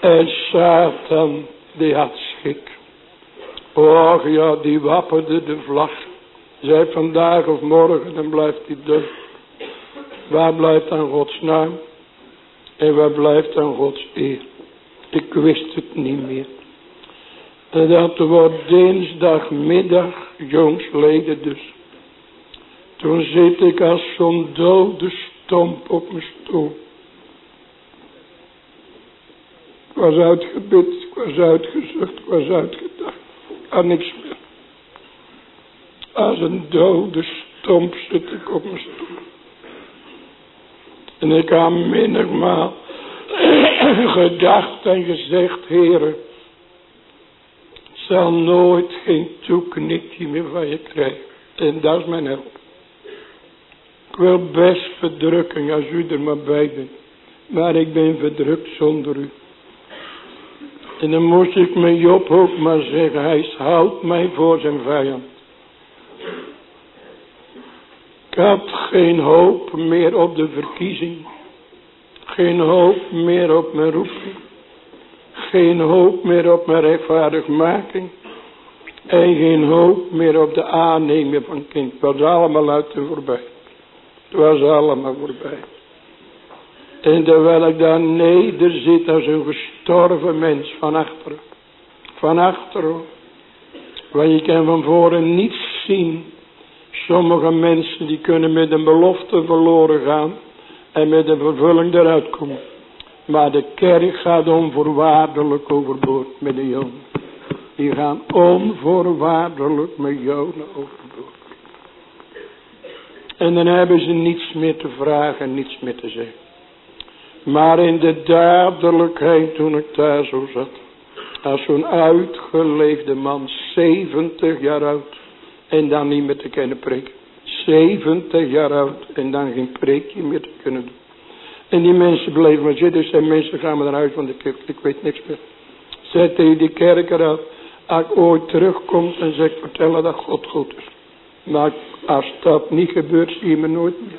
En Satan, die had schik. Och ja, die wapperde de vlag. Zij vandaag of morgen, dan blijft hij dood. Waar blijft dan Gods naam? En waar blijft dan Gods eer? Ik wist het niet meer. En dat wordt dinsdagmiddag, jongsleden dus. Toen zit ik als zo'n dode stomp op mijn stoel. Ik was uitgebid, ik was uitgezucht, ik was uitgedacht. Aan niks meer. Als een dode stomp zit ik op mijn stoel. En ik had menigmaal gedacht en gezegd, heren, zal nooit geen toeknikje meer van je krijgen. En dat is mijn help. Ik wil best verdrukking als u er maar bij bent. Maar ik ben verdrukt zonder u. En dan moest ik mijn Job ook maar zeggen, hij houdt mij voor zijn vijand. Ik had geen hoop meer op de verkiezing. Geen hoop meer op mijn roeping. Geen hoop meer op mijn rechtvaardigmaking. En geen hoop meer op de aanneming van kind. Het was allemaal uit de voorbij. Het was allemaal voorbij. En terwijl ik daar neder zit als een gestorven mens van achteren. Van achteren. Want je kan van voren niets zien. Sommige mensen die kunnen met een belofte verloren gaan. En met een vervulling eruit komen. Maar de kerk gaat onvoorwaardelijk overboord met de jongen. Die gaan onvoorwaardelijk met joden overboord. En dan hebben ze niets meer te vragen, niets meer te zeggen. Maar in de dadelijkheid toen ik daar zo zat. Als zo'n uitgeleefde man, 70 jaar oud. En dan niet meer te kunnen preken. 70 jaar oud en dan geen preekje meer te kunnen doen. En die mensen bleven maar zitten. Dus zijn mensen gaan me eruit, want ik, ik weet niks meer. Zet hij die kerker af. Als ik ooit terugkomt en zeg vertellen dat God goed is. Maar als dat niet gebeurt zie je me nooit meer.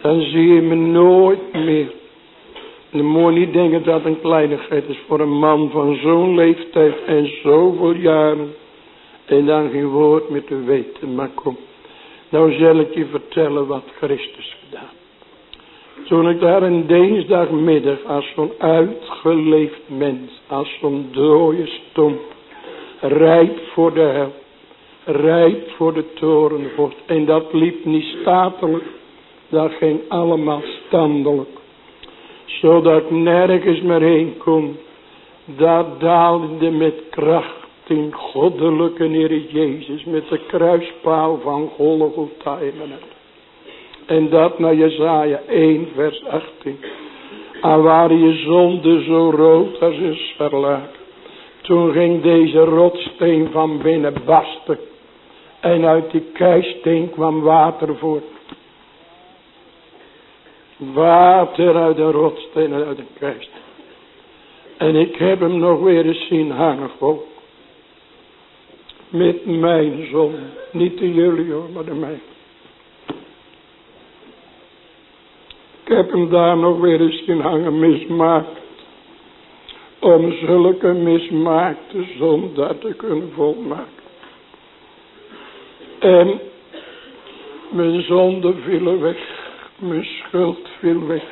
Dan zie je me nooit meer. Je moet niet denken dat een kleinigheid is voor een man van zo'n leeftijd en zoveel jaren. En dan geen woord meer te weten. Maar kom, nou zal ik je vertellen wat Christus gedaan. Toen ik daar een dinsdagmiddag als zo'n uitgeleefd mens, als zo'n dode stomp, rijp voor de hel, rijp voor de torenvoort. En dat liep niet statelijk, dat ging allemaal standelijk. Zodat ik nergens meer heen kon. Dat daalde met kracht in goddelijke Heer Jezus met de kruispaal van Golgotha En dat naar Jezaja 1 vers 18. En waren je zonde zo rood als een scharlaak. Toen ging deze rotsteen van binnen barsten. En uit die keisteen kwam water voort. Water uit de rotsteen en uit de keisteen. En ik heb hem nog weer eens zien hangen, God. Met mijn zon. Niet de jullie hoor, maar de mij. Ik heb hem daar nog weer eens zien hangen mismaakt. Om zulke mismaakte zonde te kunnen volmaken. En mijn zonde viel weg. Mijn schuld viel weg.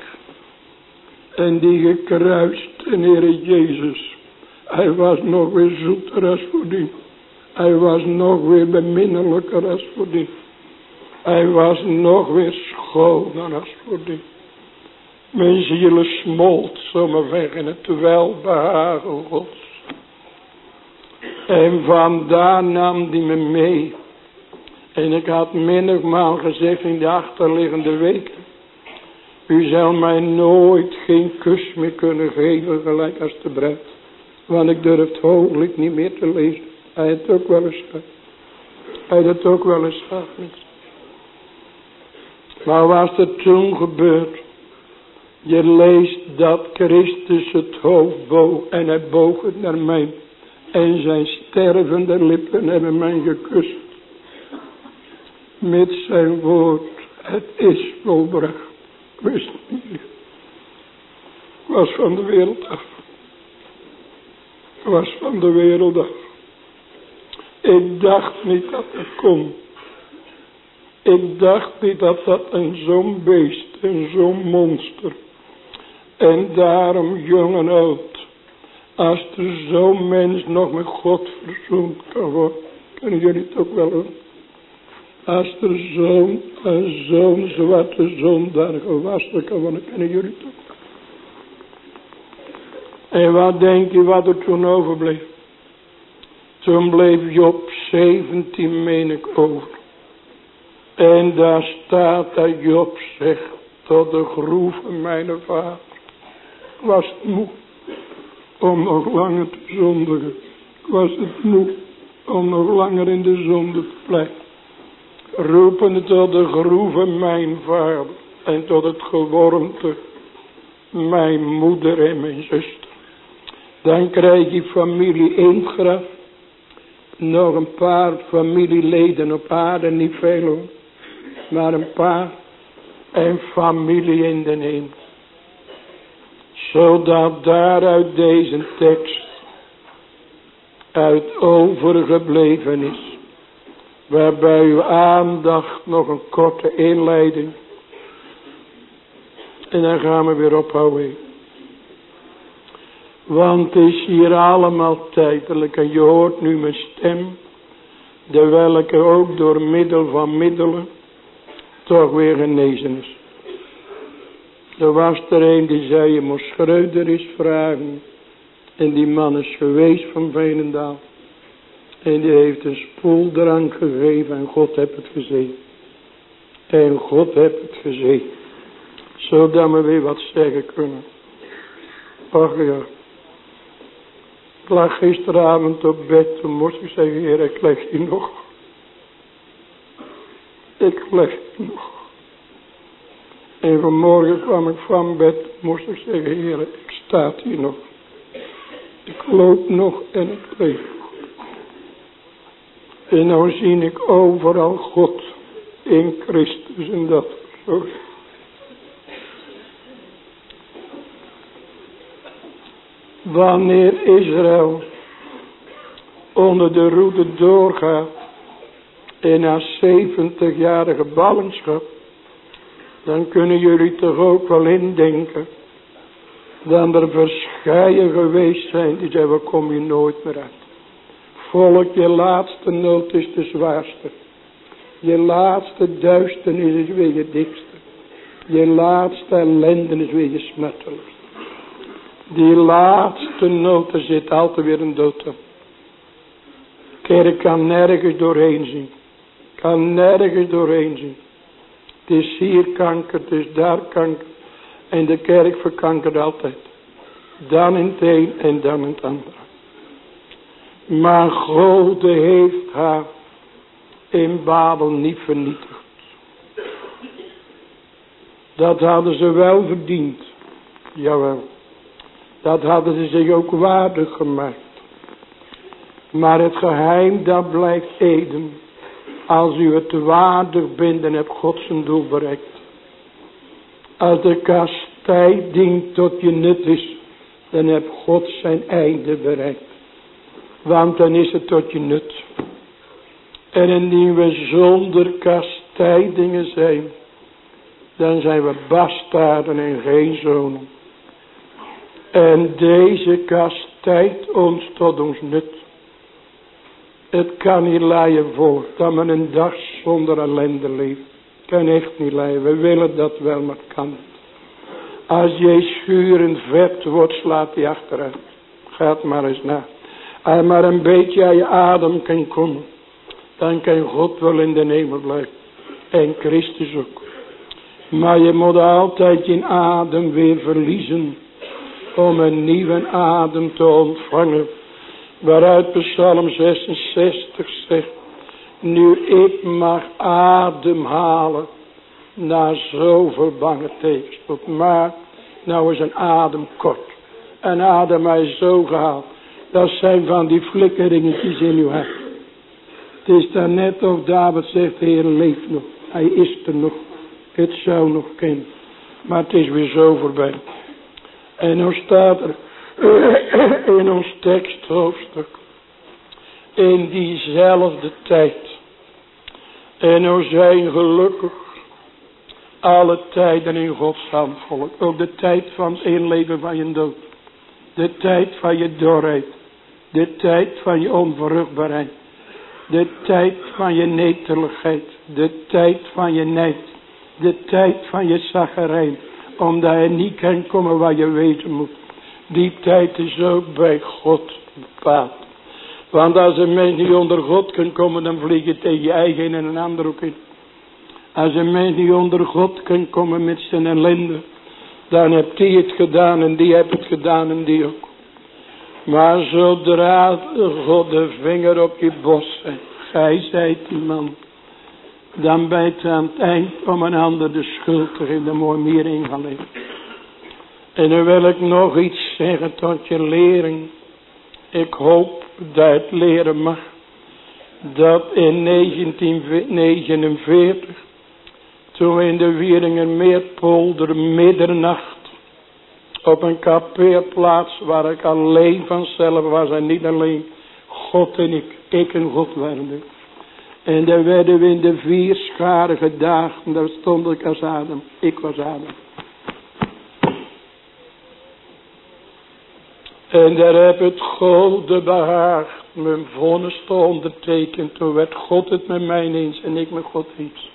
En die gekruist, Heer Jezus. Hij was nog weer zoeter als voordien. Hij was nog weer beminnelijker als voordien. Hij was nog weer schoner als voordien. Mijn ziel smolt zomaar weg in het welbehagen gods. En vandaar nam die me mee. En ik had menigmaal gezegd in de achterliggende weken. U zal mij nooit geen kus meer kunnen geven gelijk als de bruid. Want ik durf het hooglijk niet meer te lezen. Hij het ook wel eens gehad. Hij het ook wel eens gehad. Maar wat er toen gebeurd. Je leest dat Christus het hoofd boog en hij boog het naar mij. En zijn stervende lippen hebben mij gekust. Met zijn woord. Het is volbracht. Ik wist niet. Ik was van de wereld af. Ik was van de wereld af. Ik dacht niet dat het kon. Ik dacht niet dat dat een zo'n beest, een zo'n monster. En daarom jong en oud. Als er zo'n mens nog met God verzoend kan worden. Kunnen jullie het ook wel doen? Als er zo'n zo'n zwarte zon daar gewassen kan worden. Kunnen jullie het ook En wat denk je wat er toen overbleef? Toen bleef Job 17 meen ik over. En daar staat dat Job zegt tot de groeven mijn vader. Was het moe om nog langer te zondigen. Was het moe om nog langer in de zonde te blijven. Roepende tot de groeven mijn vader. En tot het gewormte mijn moeder en mijn zuster. Dan krijg je familie één nog een paar familieleden op aarde, niet veel hoor. Maar een paar. En familie in de hemel. Zodat daaruit deze tekst uit overgebleven is. Waarbij uw aandacht nog een korte inleiding. En dan gaan we weer ophouden. Want het is hier allemaal tijdelijk. En je hoort nu mijn stem. De welke ook door middel van middelen. Toch weer genezen is. Er was er een die zei je moest Schreuder eens vragen. En die man is geweest van Veenendaal. En die heeft een spoeldrank gegeven en God heeft het gezien. En God heeft het gezien. Zodat we weer wat zeggen kunnen. Ach ja lag gisteravond op bed. Toen moest ik zeggen, heer, ik leg hier nog. Ik leg hier nog. En vanmorgen kwam ik van bed. Moest ik zeggen, heer, ik sta hier nog. Ik loop nog en ik leef. En nou zie ik overal God in Christus en dat zo. Wanneer Israël onder de route doorgaat in haar 70-jarige ballingschap, dan kunnen jullie toch ook wel indenken dat er verscheiden geweest zijn die zeggen, waar kom je nooit meer uit. Volk, je laatste nood is de zwaarste. Je laatste duisternis is weer je dikste. Je laatste ellende is weer je smetteligste. Die laatste nood, er zit altijd weer een dood. Kerk kan nergens doorheen zien. Kan nergens doorheen zien. Het is hier kanker, het is daar kanker. En de kerk verkankert altijd. Dan in het een en dan in het andere. Maar God heeft haar in Babel niet vernietigd. Dat hadden ze wel verdiend. Jawel. Dat hadden ze zich ook waardig gemaakt. Maar het geheim dat blijft eden. Als u het waardig bent en hebt God zijn doel bereikt. Als de kastijding tot je nut is. Dan heb God zijn einde bereikt. Want dan is het tot je nut. En indien we zonder kastijdingen zijn. Dan zijn we bastaarden en geen zonen. En deze kastijdt ons tot ons nut. Het kan niet leiden voor dat men een dag zonder ellende leeft. Kan echt niet leiden. We willen dat wel, maar het kan. Als jij schurend vet wordt, slaat hij achteruit. Gaat maar eens na. Als maar een beetje aan je adem kan komen. Dan kan God wel in de hemel blijven. En Christus ook. Maar je moet altijd je adem weer verliezen. Om een nieuwe adem te ontvangen. Waaruit Psalm 66 zegt. Nu ik mag ademhalen. Na zoveel bange tegenspoed. Maar nou is een adem kort. Een adem is zo gehaald. Dat zijn van die flikkeringetjes in uw hart. Het is dan net of David zegt, Heer leeft nog. Hij is er nog. Het zou nog kennen. Maar het is weer zo voorbij. En dan staat er in ons teksthoofdstuk. In diezelfde tijd. En nou zijn gelukkig alle tijden in Gods hand volk. Ook de tijd van het inleven van je dood. De tijd van je dorheid. De tijd van je onvruchtbaarheid. De tijd van je neteligheid. De tijd van je nijd. De tijd van je zagerijn. Omdat je niet kan komen waar je wezen moet. Die tijd is ook bij God bepaald. Want als een mens niet onder God kan komen, dan vlieg je tegen je eigen en een ander ook in. Als een mens niet onder God kan komen met zijn ellende, dan hebt die het gedaan en die heeft het gedaan en die ook. Maar zodra God de vinger op je bos zet, gij zijt die man, dan bijt aan het eind om een ander de schuld te geven, dan moet meer in leven. En dan wil ik nog iets zeggen tot je lering. Ik hoop dat het leren mag. Dat in 1949, toen we in de Wieringermeerpolder middernacht op een kapeerplaats waar ik alleen vanzelf was en niet alleen God en ik, ik en God werden. En daar werden we in de vier scharige dagen, daar stond ik als Adam, ik was Adam. En daar heb het God behaagd mijn vonnis te ondertekenen. Toen werd God het met mij eens en ik met God eens.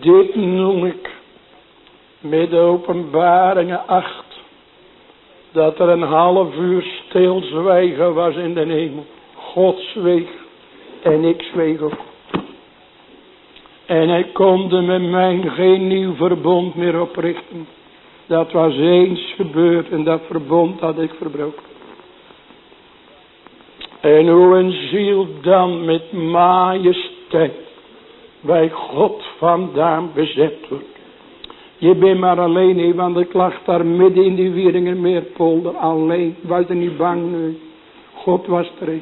Dit noem ik met de openbaringen acht. Dat er een half uur stilzwijgen was in de hemel. God zweeg en ik zweeg ook. En hij konde met mij geen nieuw verbond meer oprichten. Dat was eens gebeurd en dat verbond had ik verbroken. En hoe een ziel dan met majesteit bij God vandaan bezet wordt. Je bent maar alleen, he, want ik lag daar midden in die Wieringenmeerpolder alleen. Was er niet bang, nee. God was er.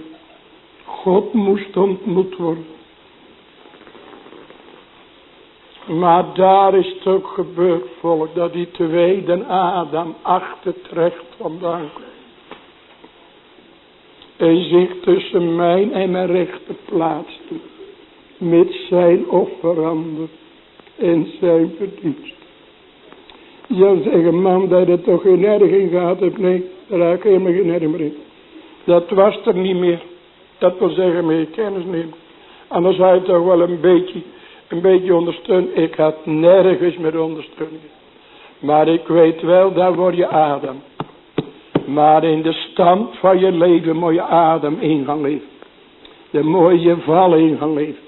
God moest ontmoet worden. Maar daar is het ook gebeurd, volk, dat die tweede Adam achter terecht vandaan. En zich tussen mijn en mijn rechter plaatste. Met zijn offeranden en zijn verdienst. Zou zeggen, man, dat je toch geen erg gehad hebt. Nee, daar raak ik helemaal geen erg in. Dat was er niet meer. Dat wil zeggen, meer kennis nemen. Anders zou je toch wel een beetje, een beetje ondersteunen. Ik had nergens meer ondersteuning. Maar ik weet wel, daar word je adem. Maar in de stand van je leven moet je adem in gaan leven. Dan moet je vallen in leven.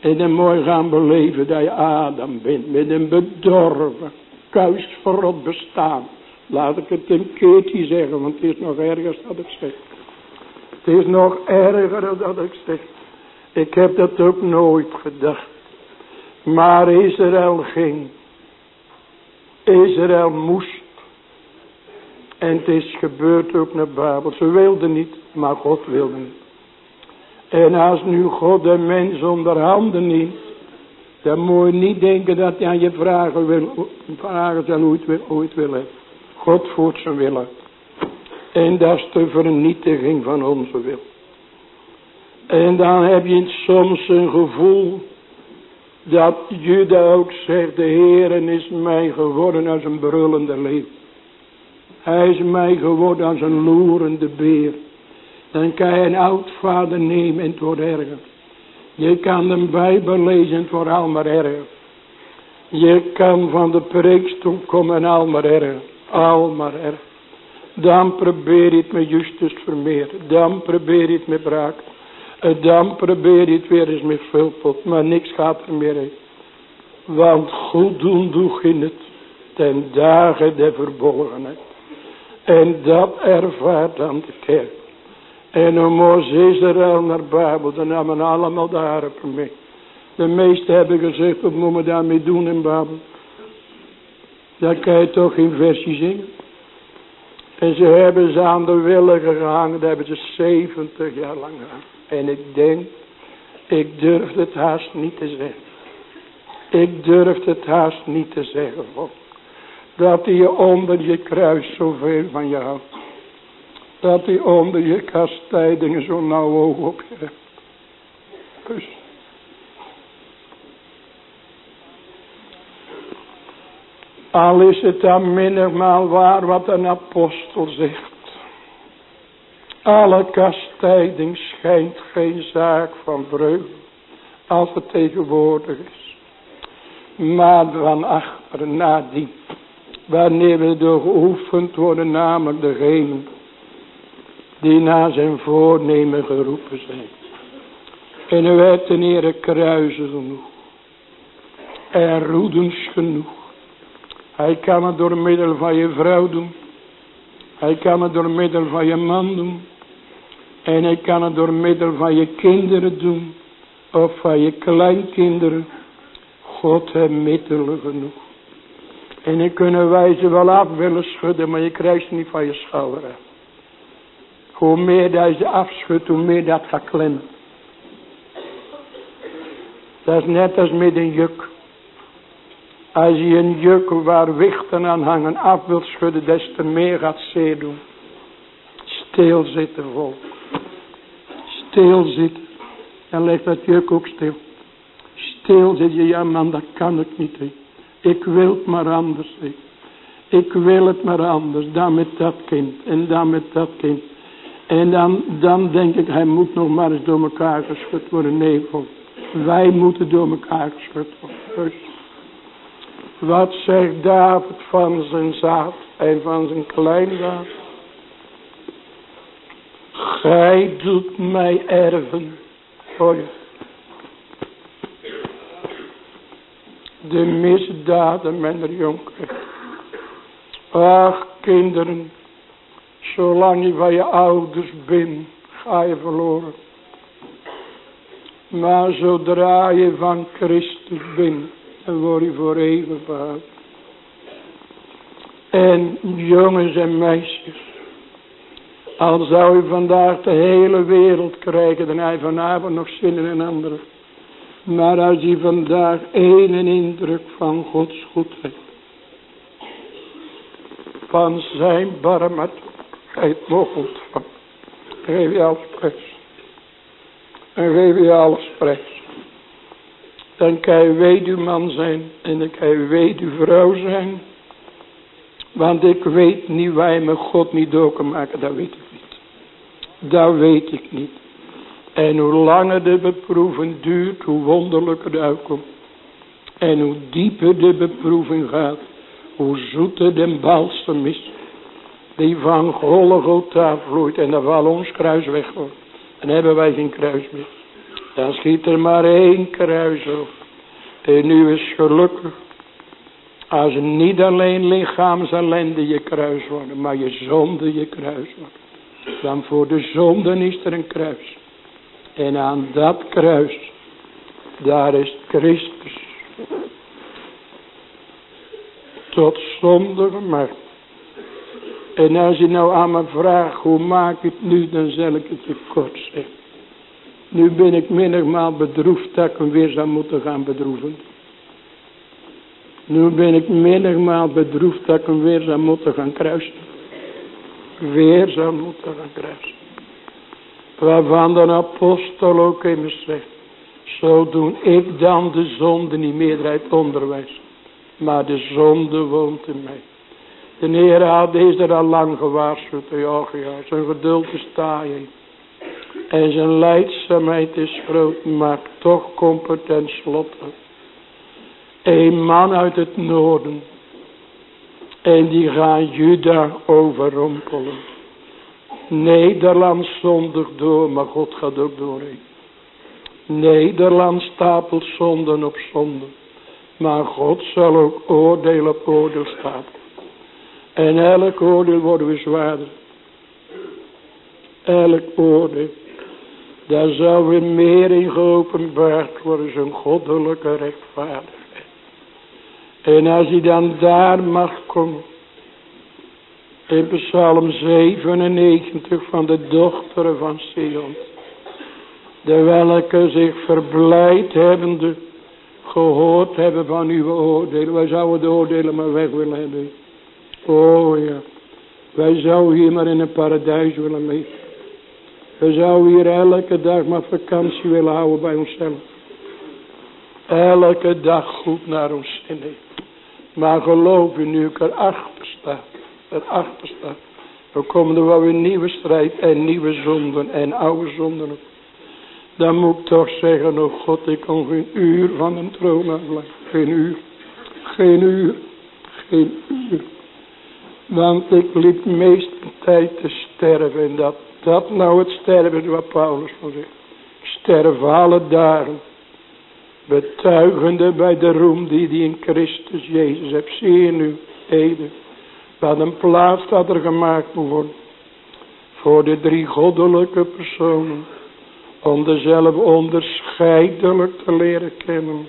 En dan moet je gaan beleven dat je adem bent. Met een bedorven, kuisverrot bestaan. Laat ik het een keertje zeggen, want het is nog erger dat ik zeg. Het is nog erger dan ik zeg. Ik heb dat ook nooit gedacht. Maar Israël ging. Israël moest. En het is gebeurd ook naar Babel. Ze wilden niet, maar God wilde niet. En als nu God de mens onder handen neemt. Dan moet je niet denken dat hij aan je vragen wil. Vragen zal ooit wil, ooit willen. God voert zijn wil uit. En dat is de vernietiging van onze wil. En dan heb je soms een gevoel dat Juda ook zegt, de Heer is mij geworden als een brullende leeuw. Hij is mij geworden als een loerende beer. Dan kan je een oudvader nemen en het wordt erger. Je kan de Bijbel lezen allemaal erger. Je kan van de preekstoel komen. Allemaal erger. Dan probeer je het met Justus Vermeer. Dan probeer je het met Braak. Dan probeer je het weer eens met Vulpot. Maar niks gaat er meer in. Want goed doen doe je het. Ten dagen der verborgenheid. En dat ervaart dan de kerk. En dan moest Israël naar Babel. Dan namen allemaal de harpen mee. De meesten hebben gezegd, wat moeten we daarmee doen in Babel? Dan kan je toch in versie zingen. En ze hebben ze aan de willigen gehangen. Dat hebben ze 70 jaar lang gehangen. En ik denk, ik durf het haast niet te zeggen. Ik durf het haast niet te zeggen. Dat hij onder je kruis zoveel van je houdt. Dat hij onder je kastijdingen zo nauw oog op je hebt. Dus. Al is het dan mindermaal waar wat een apostel zegt. Alle kastijding schijnt geen zaak van vreugde als het tegenwoordig is. Maar van achter nadien, wanneer we door geoefend worden, namelijk degene die na zijn voornemen geroepen zijn. En u hebt ten ere kruisen genoeg. En roedens genoeg. Hij kan het door middel van je vrouw doen. Hij kan het door middel van je man doen. En hij kan het door middel van je kinderen doen. Of van je kleinkinderen. God heeft middelen genoeg. En dan kunnen wij ze wel af willen schudden. Maar je krijgt ze niet van je schouder. Hoe meer dat je afschudt. Hoe meer dat gaat klemmen. Dat is net als met een juk. Als je een juk waar wichten aan hangen af wilt schudden. Des te meer gaat zeer doen. Stil zitten volk stil zit. Dan ligt dat juk ook stil. Stil zit je, ja man, dat kan ik niet. Ik wil het maar anders. Ik wil het maar anders. Dan met dat kind. En dan met dat kind. En dan, dan denk ik, hij moet nog maar eens door elkaar geschud worden. Nee, volk. Wij moeten door elkaar geschud worden. Dus, wat zegt David van zijn zaad en van zijn kleinzaad? Gij doet mij erven. Hoor De misdaden mijn jonker. Ach kinderen. Zolang je van je ouders bent. Ga je verloren. Maar zodra je van Christus bent. Dan word je voor even behouden. En jongens en meisjes. Al zou u vandaag de hele wereld krijgen, dan hij vanavond nog zin in een andere. Maar als u vandaag één indruk van Gods goedheid. Van zijn barmhartigheid nog ontvangt. Geef je alles prijs. En geef je alles prijs. Dan kan je weduwman zijn. En dan kan je weduwvrouw zijn. Want ik weet niet waar je met God niet door kan maken. Dat weet ik niet. Dat weet ik niet. En hoe langer de beproeving duurt, hoe wonderlijker de uitkomt. En hoe dieper de beproeving gaat, hoe zoeter de balsem is. Die van Golgotha vloeit en dan valt ons kruis weg. Dan hebben wij geen kruis meer. Dan schiet er maar één kruis op. En nu is gelukkig. Als niet alleen lichaamsellende je kruis worden, maar je zonde je kruis wordt. Dan voor de zonde is er een kruis. En aan dat kruis, daar is Christus tot zonde gemaakt. En als je nou aan me vraagt, hoe maak ik het nu, dan zal ik het je kort zeggen. Nu ben ik menigmaal bedroefd dat ik hem weer zou moeten gaan bedroeven. Nu ben ik menigmaal bedroefd dat ik hem weer zou moeten gaan kruisen. Weer zou moeten gaan kruisen. Waarvan de apostel ook immers zegt. Zo doen ik dan de zonde niet meerderheid onderwijs. Maar de zonde woont in mij. De Heer had deze al lang gewaarschuwd. Ja, zijn geduld is taai. En zijn leidzaamheid is groot, maar toch komt het ten slotte. Een man uit het noorden. En die gaat Juda overrompelen. Nederland zondig door, maar God gaat ook doorheen. Nederland stapelt zonden op zonden. Maar God zal ook oordeel op oordeel stapelen. En elk oordeel worden we zwaarder. Elk oordeel. Daar zou weer meer in geopenbaard worden, zijn goddelijke rechtvaardigheid. En als hij dan daar mag komen, in Psalm 97 van de dochter van Sion. De welke zich verblijd hebbende gehoord hebben van uw oordelen. Wij zouden de oordelen maar weg willen hebben. Oh ja. Wij zouden hier maar in een paradijs willen leven. We zouden hier elke dag maar vakantie willen houden bij onszelf. Elke dag goed naar ons zin Maar geloof je nu ik erachter sta. Erachter sta. Dan komen er wel weer nieuwe strijd en nieuwe zonden en oude zonden. Dan moet ik toch zeggen, oh God, ik kan geen uur van een troon afleggen. Geen uur. Geen uur. Geen uur. Want ik liep meest tijd te sterven. En dat, dat nou het sterven wat Paulus van zegt. Sterven alle dagen. Betuigende bij de roem die die in Christus Jezus hebt. Zie je nu, Ede. Wat een plaats dat er gemaakt moet worden. Voor de drie goddelijke personen. Om dezelfde onderscheidelijk te leren kennen.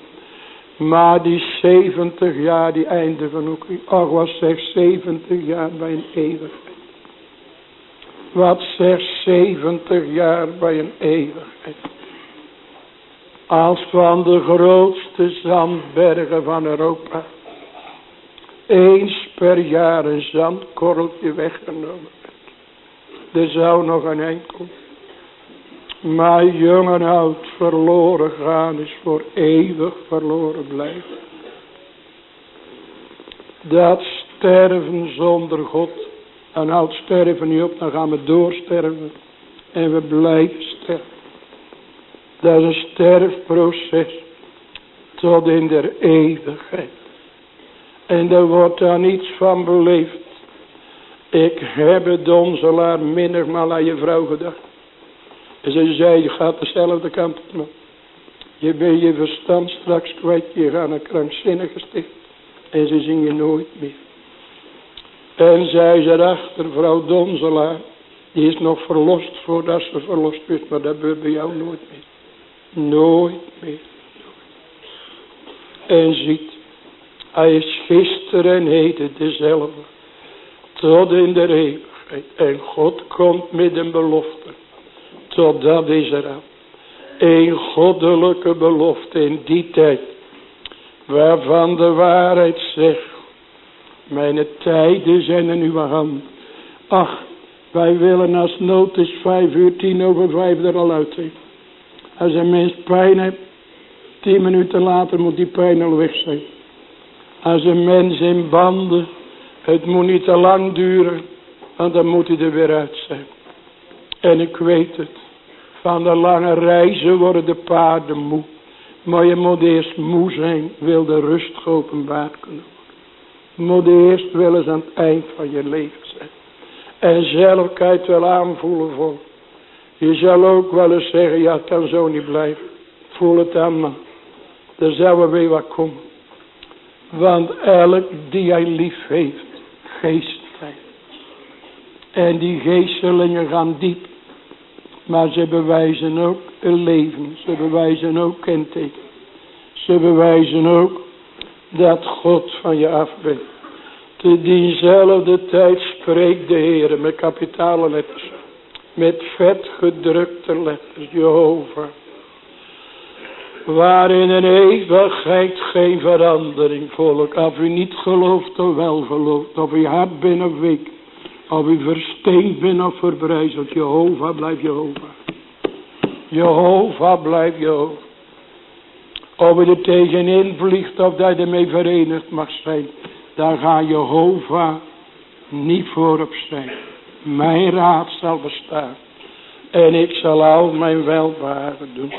Maar die 70 jaar die eindigen ook. Ach wat zegt 70 jaar bij een eeuwigheid. Wat zegt 70 jaar bij een eeuwigheid. Als van de grootste zandbergen van Europa. Eens per jaar een zandkorreltje weggenomen. Er zou nog een enkel maar jong en oud verloren gaan is voor eeuwig verloren blijven. Dat sterven zonder God. En houdt sterven niet op, dan gaan we doorsterven. En we blijven sterven. Dat is een sterfproces. Tot in der eeuwigheid. En er wordt daar niets van beleefd. Ik heb het donselaar minigmaal aan je vrouw gedacht. En ze zei, je gaat dezelfde kant op. Je bent je verstand straks kwijt. Je gaat een krankzinnige sticht. En ze zien je nooit meer. En zij ze achter, vrouw Donzelaar. Die is nog verlost voordat ze verlost werd. Maar dat gebeurt bij jou nooit meer. Nooit meer. En ziet. Hij is gisteren en heden dezelfde. Tot in de eeuwigheid. En God komt met een belofte. Tot dat Israël. Een goddelijke belofte in die tijd. Waarvan de waarheid zegt. Mijn tijden zijn in uw hand. Ach, wij willen als nood is vijf uur, tien over vijf er al uit zijn. Als een mens pijn heeft, tien minuten later moet die pijn al weg zijn. Als een mens in banden, het moet niet te lang duren, want dan moet hij er weer uit zijn. En ik weet het, van de lange reizen worden de paarden moe. Maar je moet eerst moe zijn, wil de rust geopenbaard kunnen worden. Je moet eerst wel eens aan het eind van je leven zijn. En zelf kan je het wel aanvoelen voor. Je zal ook wel eens zeggen, ja het kan zo niet blijven. Voel het aan man. Er zal wel weer wat komen. Want elk die hij lief heeft, geest hij. En die geestelingen gaan diep. Maar ze bewijzen ook een leven. Ze bewijzen ook kenteken. Ze bewijzen ook dat God van je af bent. Te diezelfde tijd spreekt de Heer met kapitale letters. Met vet gedrukte letters. Jehovah. Waarin een eeuwigheid geen verandering volk. Of u niet gelooft of wel gelooft. Of u hard bent of week. Of u versteend bent of verbrijzeld. Jehovah blijft Jehovah. Jehovah blijft Jehovah. Of u er tegenin vliegt of dat je ermee verenigd mag zijn. Daar ga Jehovah niet voor op zijn. Mijn raad zal bestaan. En ik zal al mijn welbaren doen.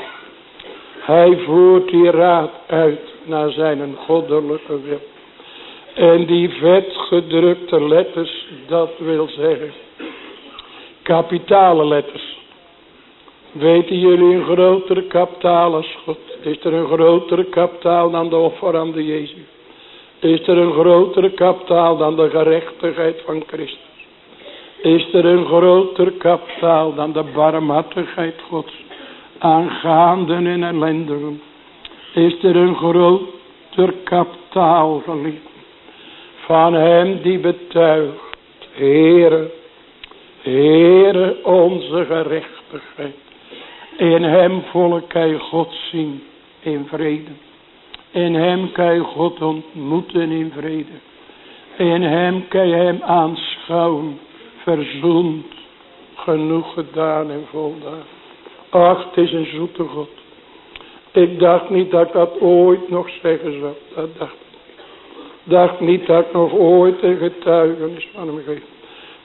Hij voert die raad uit naar zijn goddelijke wil. En die vet gedrukte letters, dat wil zeggen. Kapitale letters. Weten jullie een grotere kapitaal als God? Is er een grotere kapitaal dan de offer aan de Jezus? Is er een grotere kapitaal dan de gerechtigheid van Christus? Is er een groter kapitaal dan de barmhartigheid Gods? Aangaande en ellendigen. Is er een groter kapitaal geliefd? Van hem die betuigt. Heere. Heere onze gerechtigheid. In hem volk kan God zien in vrede. In hem kan God ontmoeten in vrede. In hem kan je hem aanschouwen, verzoend, genoeg gedaan en voldaan. Ach, het is een zoete God. Ik dacht niet dat ik dat ooit nog zeggen zou. Dat dacht ik. Dacht niet dat ik nog ooit een getuigenis van hem geef.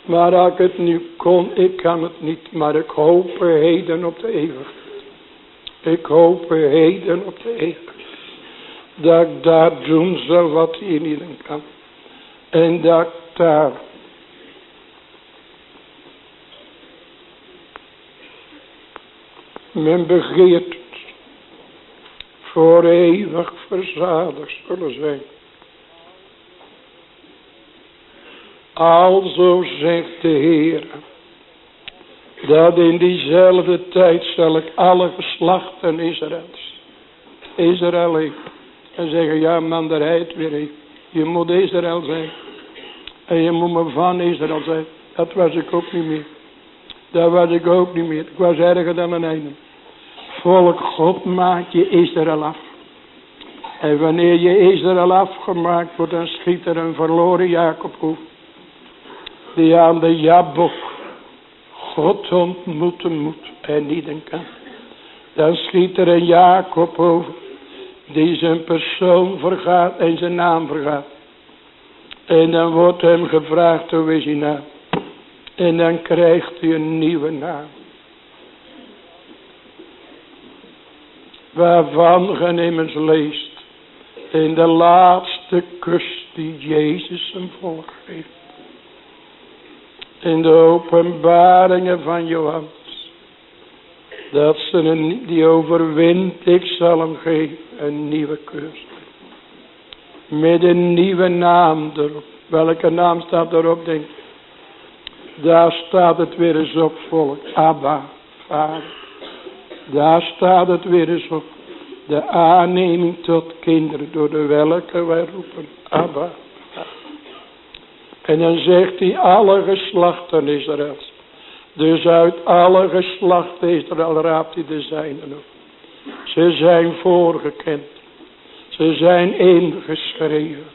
Maar als ik het nu kon, ik kan het niet. Maar ik hoop heden op de eeuwigheid. Ik hoop heden op de eeuwigheid dat ik daar doen zal wat hij niet kan. En dat ik daar mijn begeert voor eeuwig verzadigd zullen zijn. Alzo zegt de Heer, dat in diezelfde tijd zal ik alle geslachten Israëls, Israël heeft en zeggen, ja man, daar hij het weer. Je moet Israël zijn. En je moet me van Israël zijn. Dat was ik ook niet meer. Dat was ik ook niet meer. Ik was erger dan een einde. Volk God maakt je Israël af. En wanneer je Israël afgemaakt wordt, dan schiet er een verloren Jacob op. Die aan de Jabok God ontmoeten moet en niet kan. Dan schiet er een Jacob over die zijn persoon vergaat en zijn naam vergaat. En dan wordt hem gevraagd hoe is hij naam. En dan krijgt hij een nieuwe naam. Waarvan ge immers leest. In de laatste kus die Jezus hem heeft. In de openbaringen van Johannes. Dat ze die overwint, ik zal hem geven, een nieuwe cursus. Met een nieuwe naam erop. Welke naam staat erop, denk ik? Daar staat het weer eens op, volk. Abba, vader. Daar staat het weer eens op. De aanneming tot kinderen, door de welke wij roepen, Abba. En dan zegt hij alle geslachten Israëls. Dus uit alle geslachten Israël raapt hij de zijnen op. Ze zijn voorgekend. Ze zijn ingeschreven.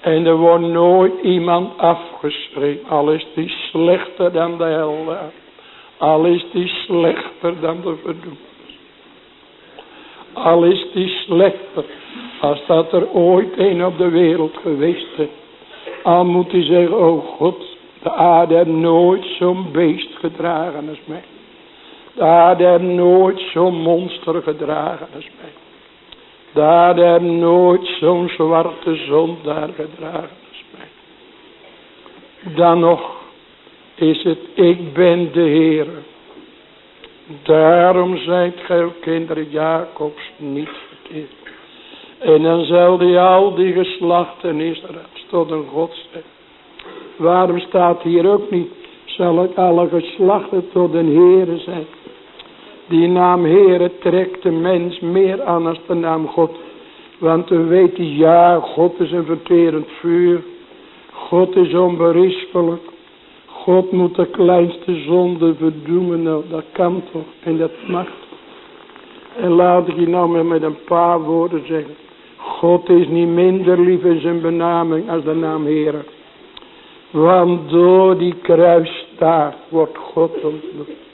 En er wordt nooit iemand afgeschreven. Al is die slechter dan de hel Al is die slechter dan de verdoemenis. Al is die slechter. Als dat er ooit een op de wereld geweest is. Al moet hij zeggen, oh God. De aarde heeft nooit zo'n beest gedragen als mij. De aarde heeft nooit zo'n monster gedragen als mij. Daar heb nooit zo'n zwarte zondaar gedragen als mij. Dan nog is het, ik ben de Heer. Daarom zijt gij kinderen Jacobs niet verkeerd. En dan zal hij al die geslachten Israëls tot een God zeggen. Waarom staat hier ook niet, zal ik alle geslachten tot een Heer zijn. Die naam Heere trekt de mens meer aan als de naam God. Want weet hij, ja, God is een verterend vuur. God is onberispelijk. God moet de kleinste zonde verdoemen. Nou, dat kan toch. En dat mag En laat ik je nou met een paar woorden zeggen. God is niet minder lief in zijn benaming als de naam Heere. Want door die kruisstaart wordt God ontmoet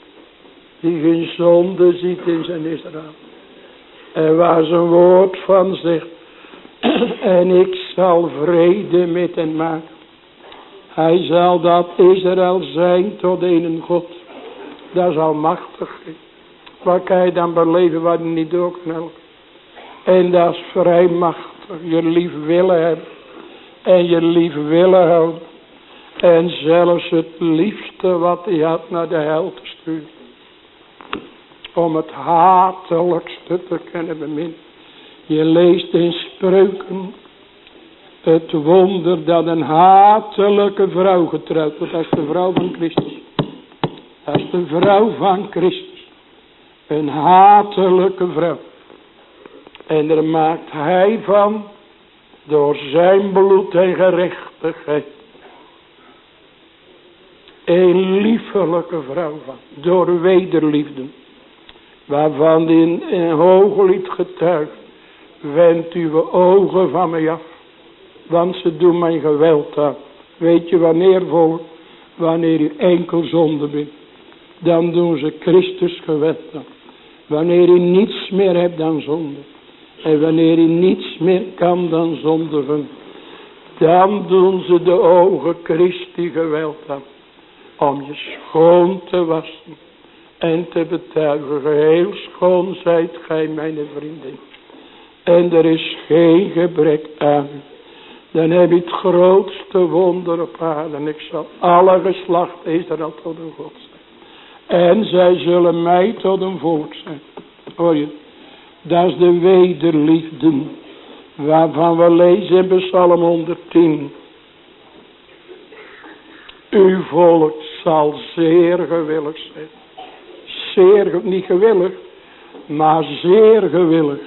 die geen zonde ziet in zijn Israël. En waar zijn woord van zegt, en ik zal vrede met hen maken. Hij zal dat Israël zijn tot een God. Dat is almachtig. Wat kan je dan beleven wat je niet door kan helpen. En dat is vrij machtig. Je lief willen hebben. En je lief willen houden. En zelfs het liefste wat hij had naar de hel te sturen om het hatelijkste te kunnen beminnen. Je leest in spreuken het wonder dat een hatelijke vrouw getrouwd wordt. Dat is de vrouw van Christus. Dat is de vrouw van Christus. Een hatelijke vrouw. En er maakt hij van door zijn bloed en gerechtigheid. Een liefelijke vrouw van. Door wederliefde waarvan in, in hooglied getuigt, wend uw ogen van mij af, want ze doen mijn geweld aan. Weet je wanneer voor? Wanneer u enkel zonde bent. Dan doen ze Christus geweld aan. Wanneer u niets meer hebt dan zonde. En wanneer u niets meer kan dan zondigen. Dan doen ze de ogen Christi geweld aan. Om je schoon te wassen en te betuigen, geheel schoon zijt gij mijn vriendin. En er is geen gebrek aan Dan heb je het grootste wonder op aarde. En ik zal alle geslacht Israël tot een God zijn. En zij zullen mij tot een volk zijn. Hoor je? Dat is de wederliefde. Waarvan we lezen in Psalm 110. Uw volk zal zeer gewillig zijn zeer, niet gewillig, maar zeer gewillig.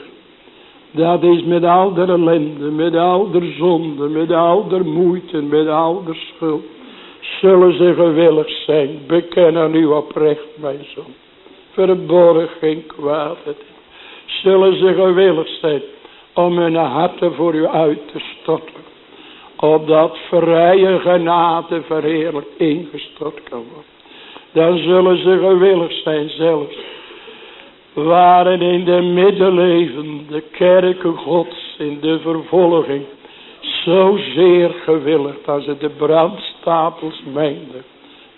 Dat is met al de ellende, met al de zonde, met al moeite, met al schuld. Zullen ze gewillig zijn, bekennen u oprecht mijn zoon. Verborg geen kwaad. Zullen ze gewillig zijn om hun harten voor u uit te storten. Opdat vrije genade verheerlijk ingestort kan worden dan zullen ze gewillig zijn zelfs. Waren in de middeleeuwen de kerken gods in de vervolging zozeer gewillig dat ze de brandstapels meenden.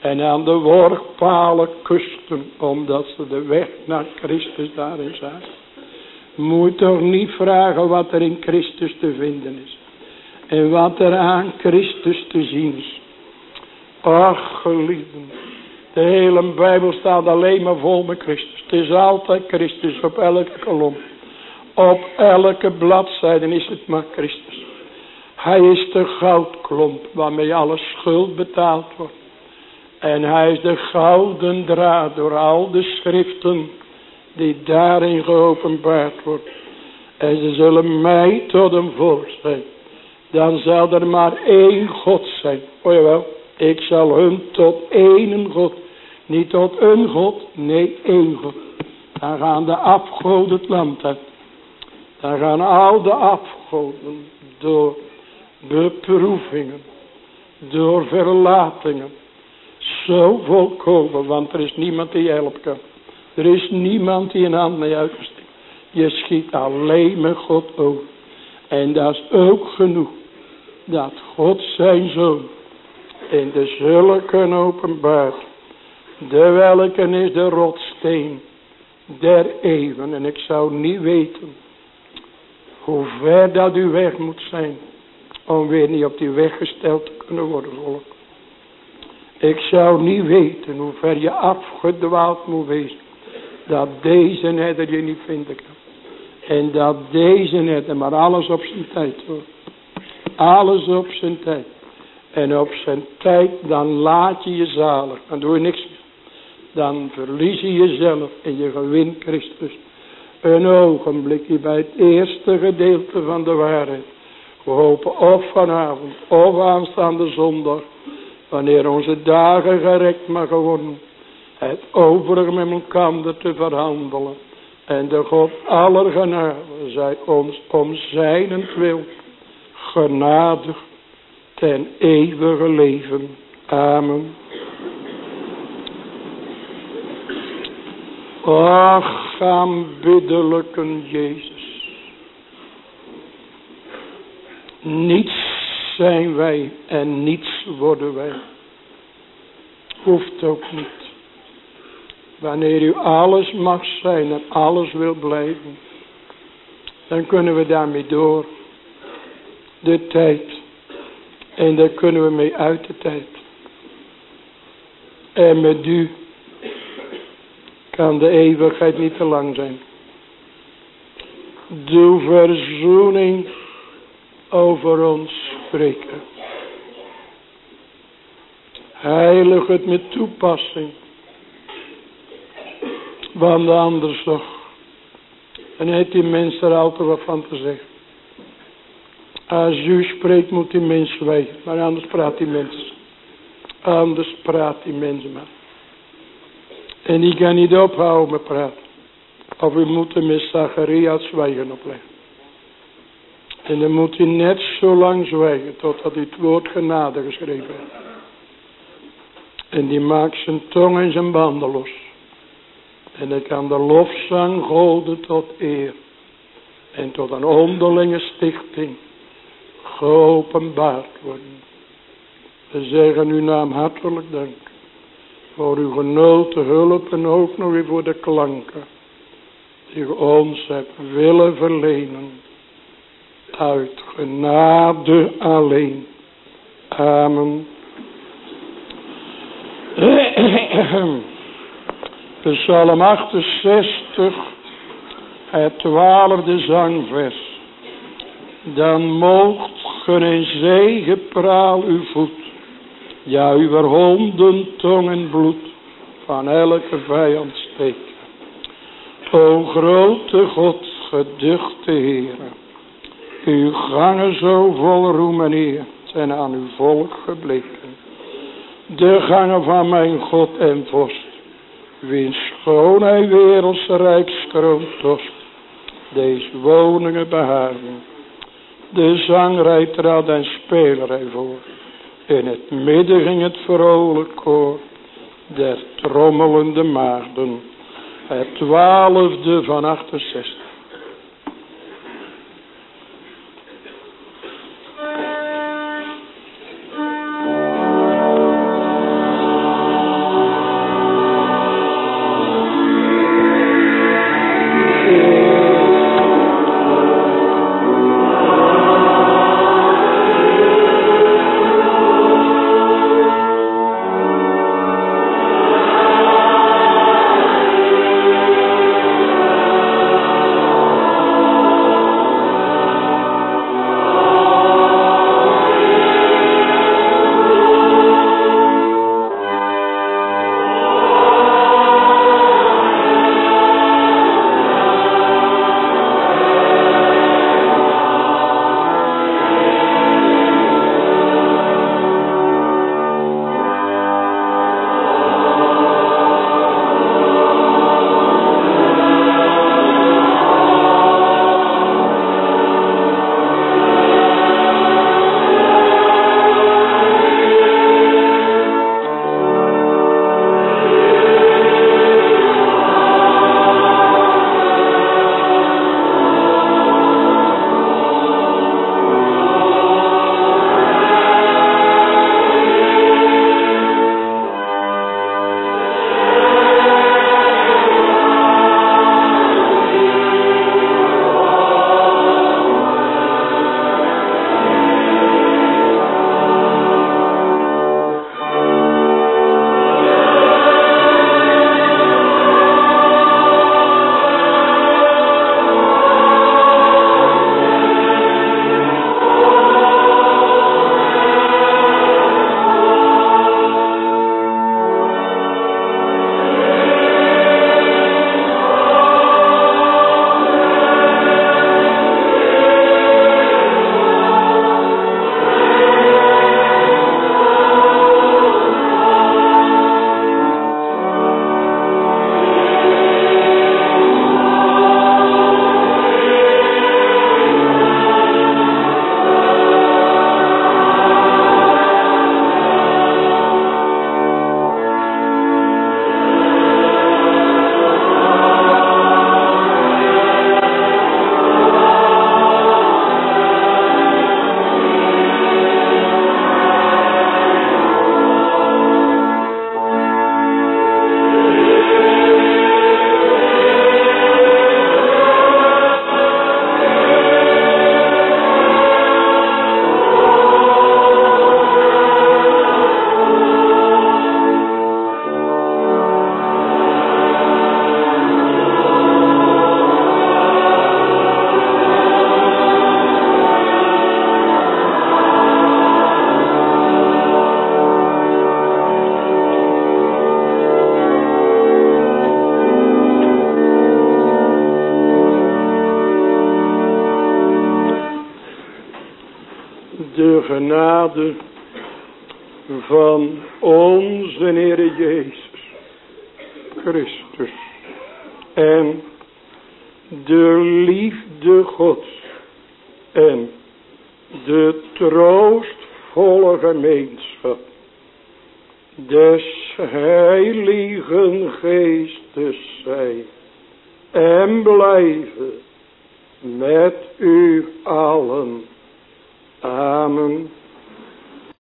En aan de worgpalen kusten omdat ze de weg naar Christus daarin zagen. Moet toch niet vragen wat er in Christus te vinden is. En wat er aan Christus te zien is. Ach geliefden. De hele Bijbel staat alleen maar vol met Christus. Het is altijd Christus op elke kolom. Op elke bladzijde is het maar Christus. Hij is de goudklomp waarmee alle schuld betaald wordt. En hij is de gouden draad door al de schriften die daarin geopenbaard wordt. En ze zullen mij tot een zijn. Dan zal er maar één God zijn. O jawel, ik zal hun tot één God. Niet tot een God, nee één God. Dan gaan de afgoden het land uit. Dan gaan al de afgoden door beproevingen, door verlatingen, zo volkomen, want er is niemand die helpen kan. Er is niemand die een hand je uitsteekt. Je schiet alleen met God over. En dat is ook genoeg. Dat God zijn zoon in de zulke openbaart. De welke is de rotsteen der eeuwen. En ik zou niet weten hoe ver dat u weg moet zijn. Om weer niet op die weg gesteld te kunnen worden volk. Ik zou niet weten hoe ver je afgedwaald moet wezen. Dat deze net je niet vinden kan. En dat deze net, maar alles op zijn tijd hoor. Alles op zijn tijd. En op zijn tijd, dan laat je je zalig. Dan doe je niks meer. Dan verlies je jezelf en je gewint Christus. Een ogenblikje bij het eerste gedeelte van de waarheid. We hopen of vanavond of aanstaande zondag. Wanneer onze dagen gerekt mag worden. Het overige met elkaar te verhandelen. En de God aller genade zij ons om zijn wil genadig ten eeuwige leven. Amen. Ach, aanbiddelijke Jezus. Niets zijn wij en niets worden wij. Hoeft ook niet. Wanneer u alles mag zijn en alles wil blijven. Dan kunnen we daarmee door. De tijd. En daar kunnen we mee uit de tijd. En met u kan de eeuwigheid niet te lang zijn. Doe verzoening over ons spreken. Heilig het met toepassing. Want anders toch. En heeft die mens er altijd wat van te zeggen. Als u spreekt moet die mens zwijgen. Maar anders praat die mens. Anders praat die mens maar. En die kan niet ophouden met praten. Of u moet hem met Zachariah zwijgen opleggen. En dan moet hij net zo lang zwijgen totdat hij het woord genade geschreven heeft. En die maakt zijn tong en zijn banden los. En dan kan de lofzang golden tot eer. En tot een onderlinge stichting geopenbaard worden. We zeggen uw naam hartelijk dank. Voor uw genoten hulp en ook nog weer voor de klanken. Die u ons hebt willen verlenen. Uit genade alleen. Amen. Psalm 68, het twaalfde zangvers. Dan moogt gen in zegepraal uw voet, ja uw tong en bloed, van elke vijand steken. O grote God, geduchte Heere, uw gangen zo vol roem en eer zijn aan uw volk gebleken. De gangen van mijn God en vorst, wiens schoonheid wereldse rijkskroon torst, deze woningen behagen. De zangrij trad en spelerij voor. In het midden ging het vrolijk koor der trommelende maagden. Het twaalfde van 68.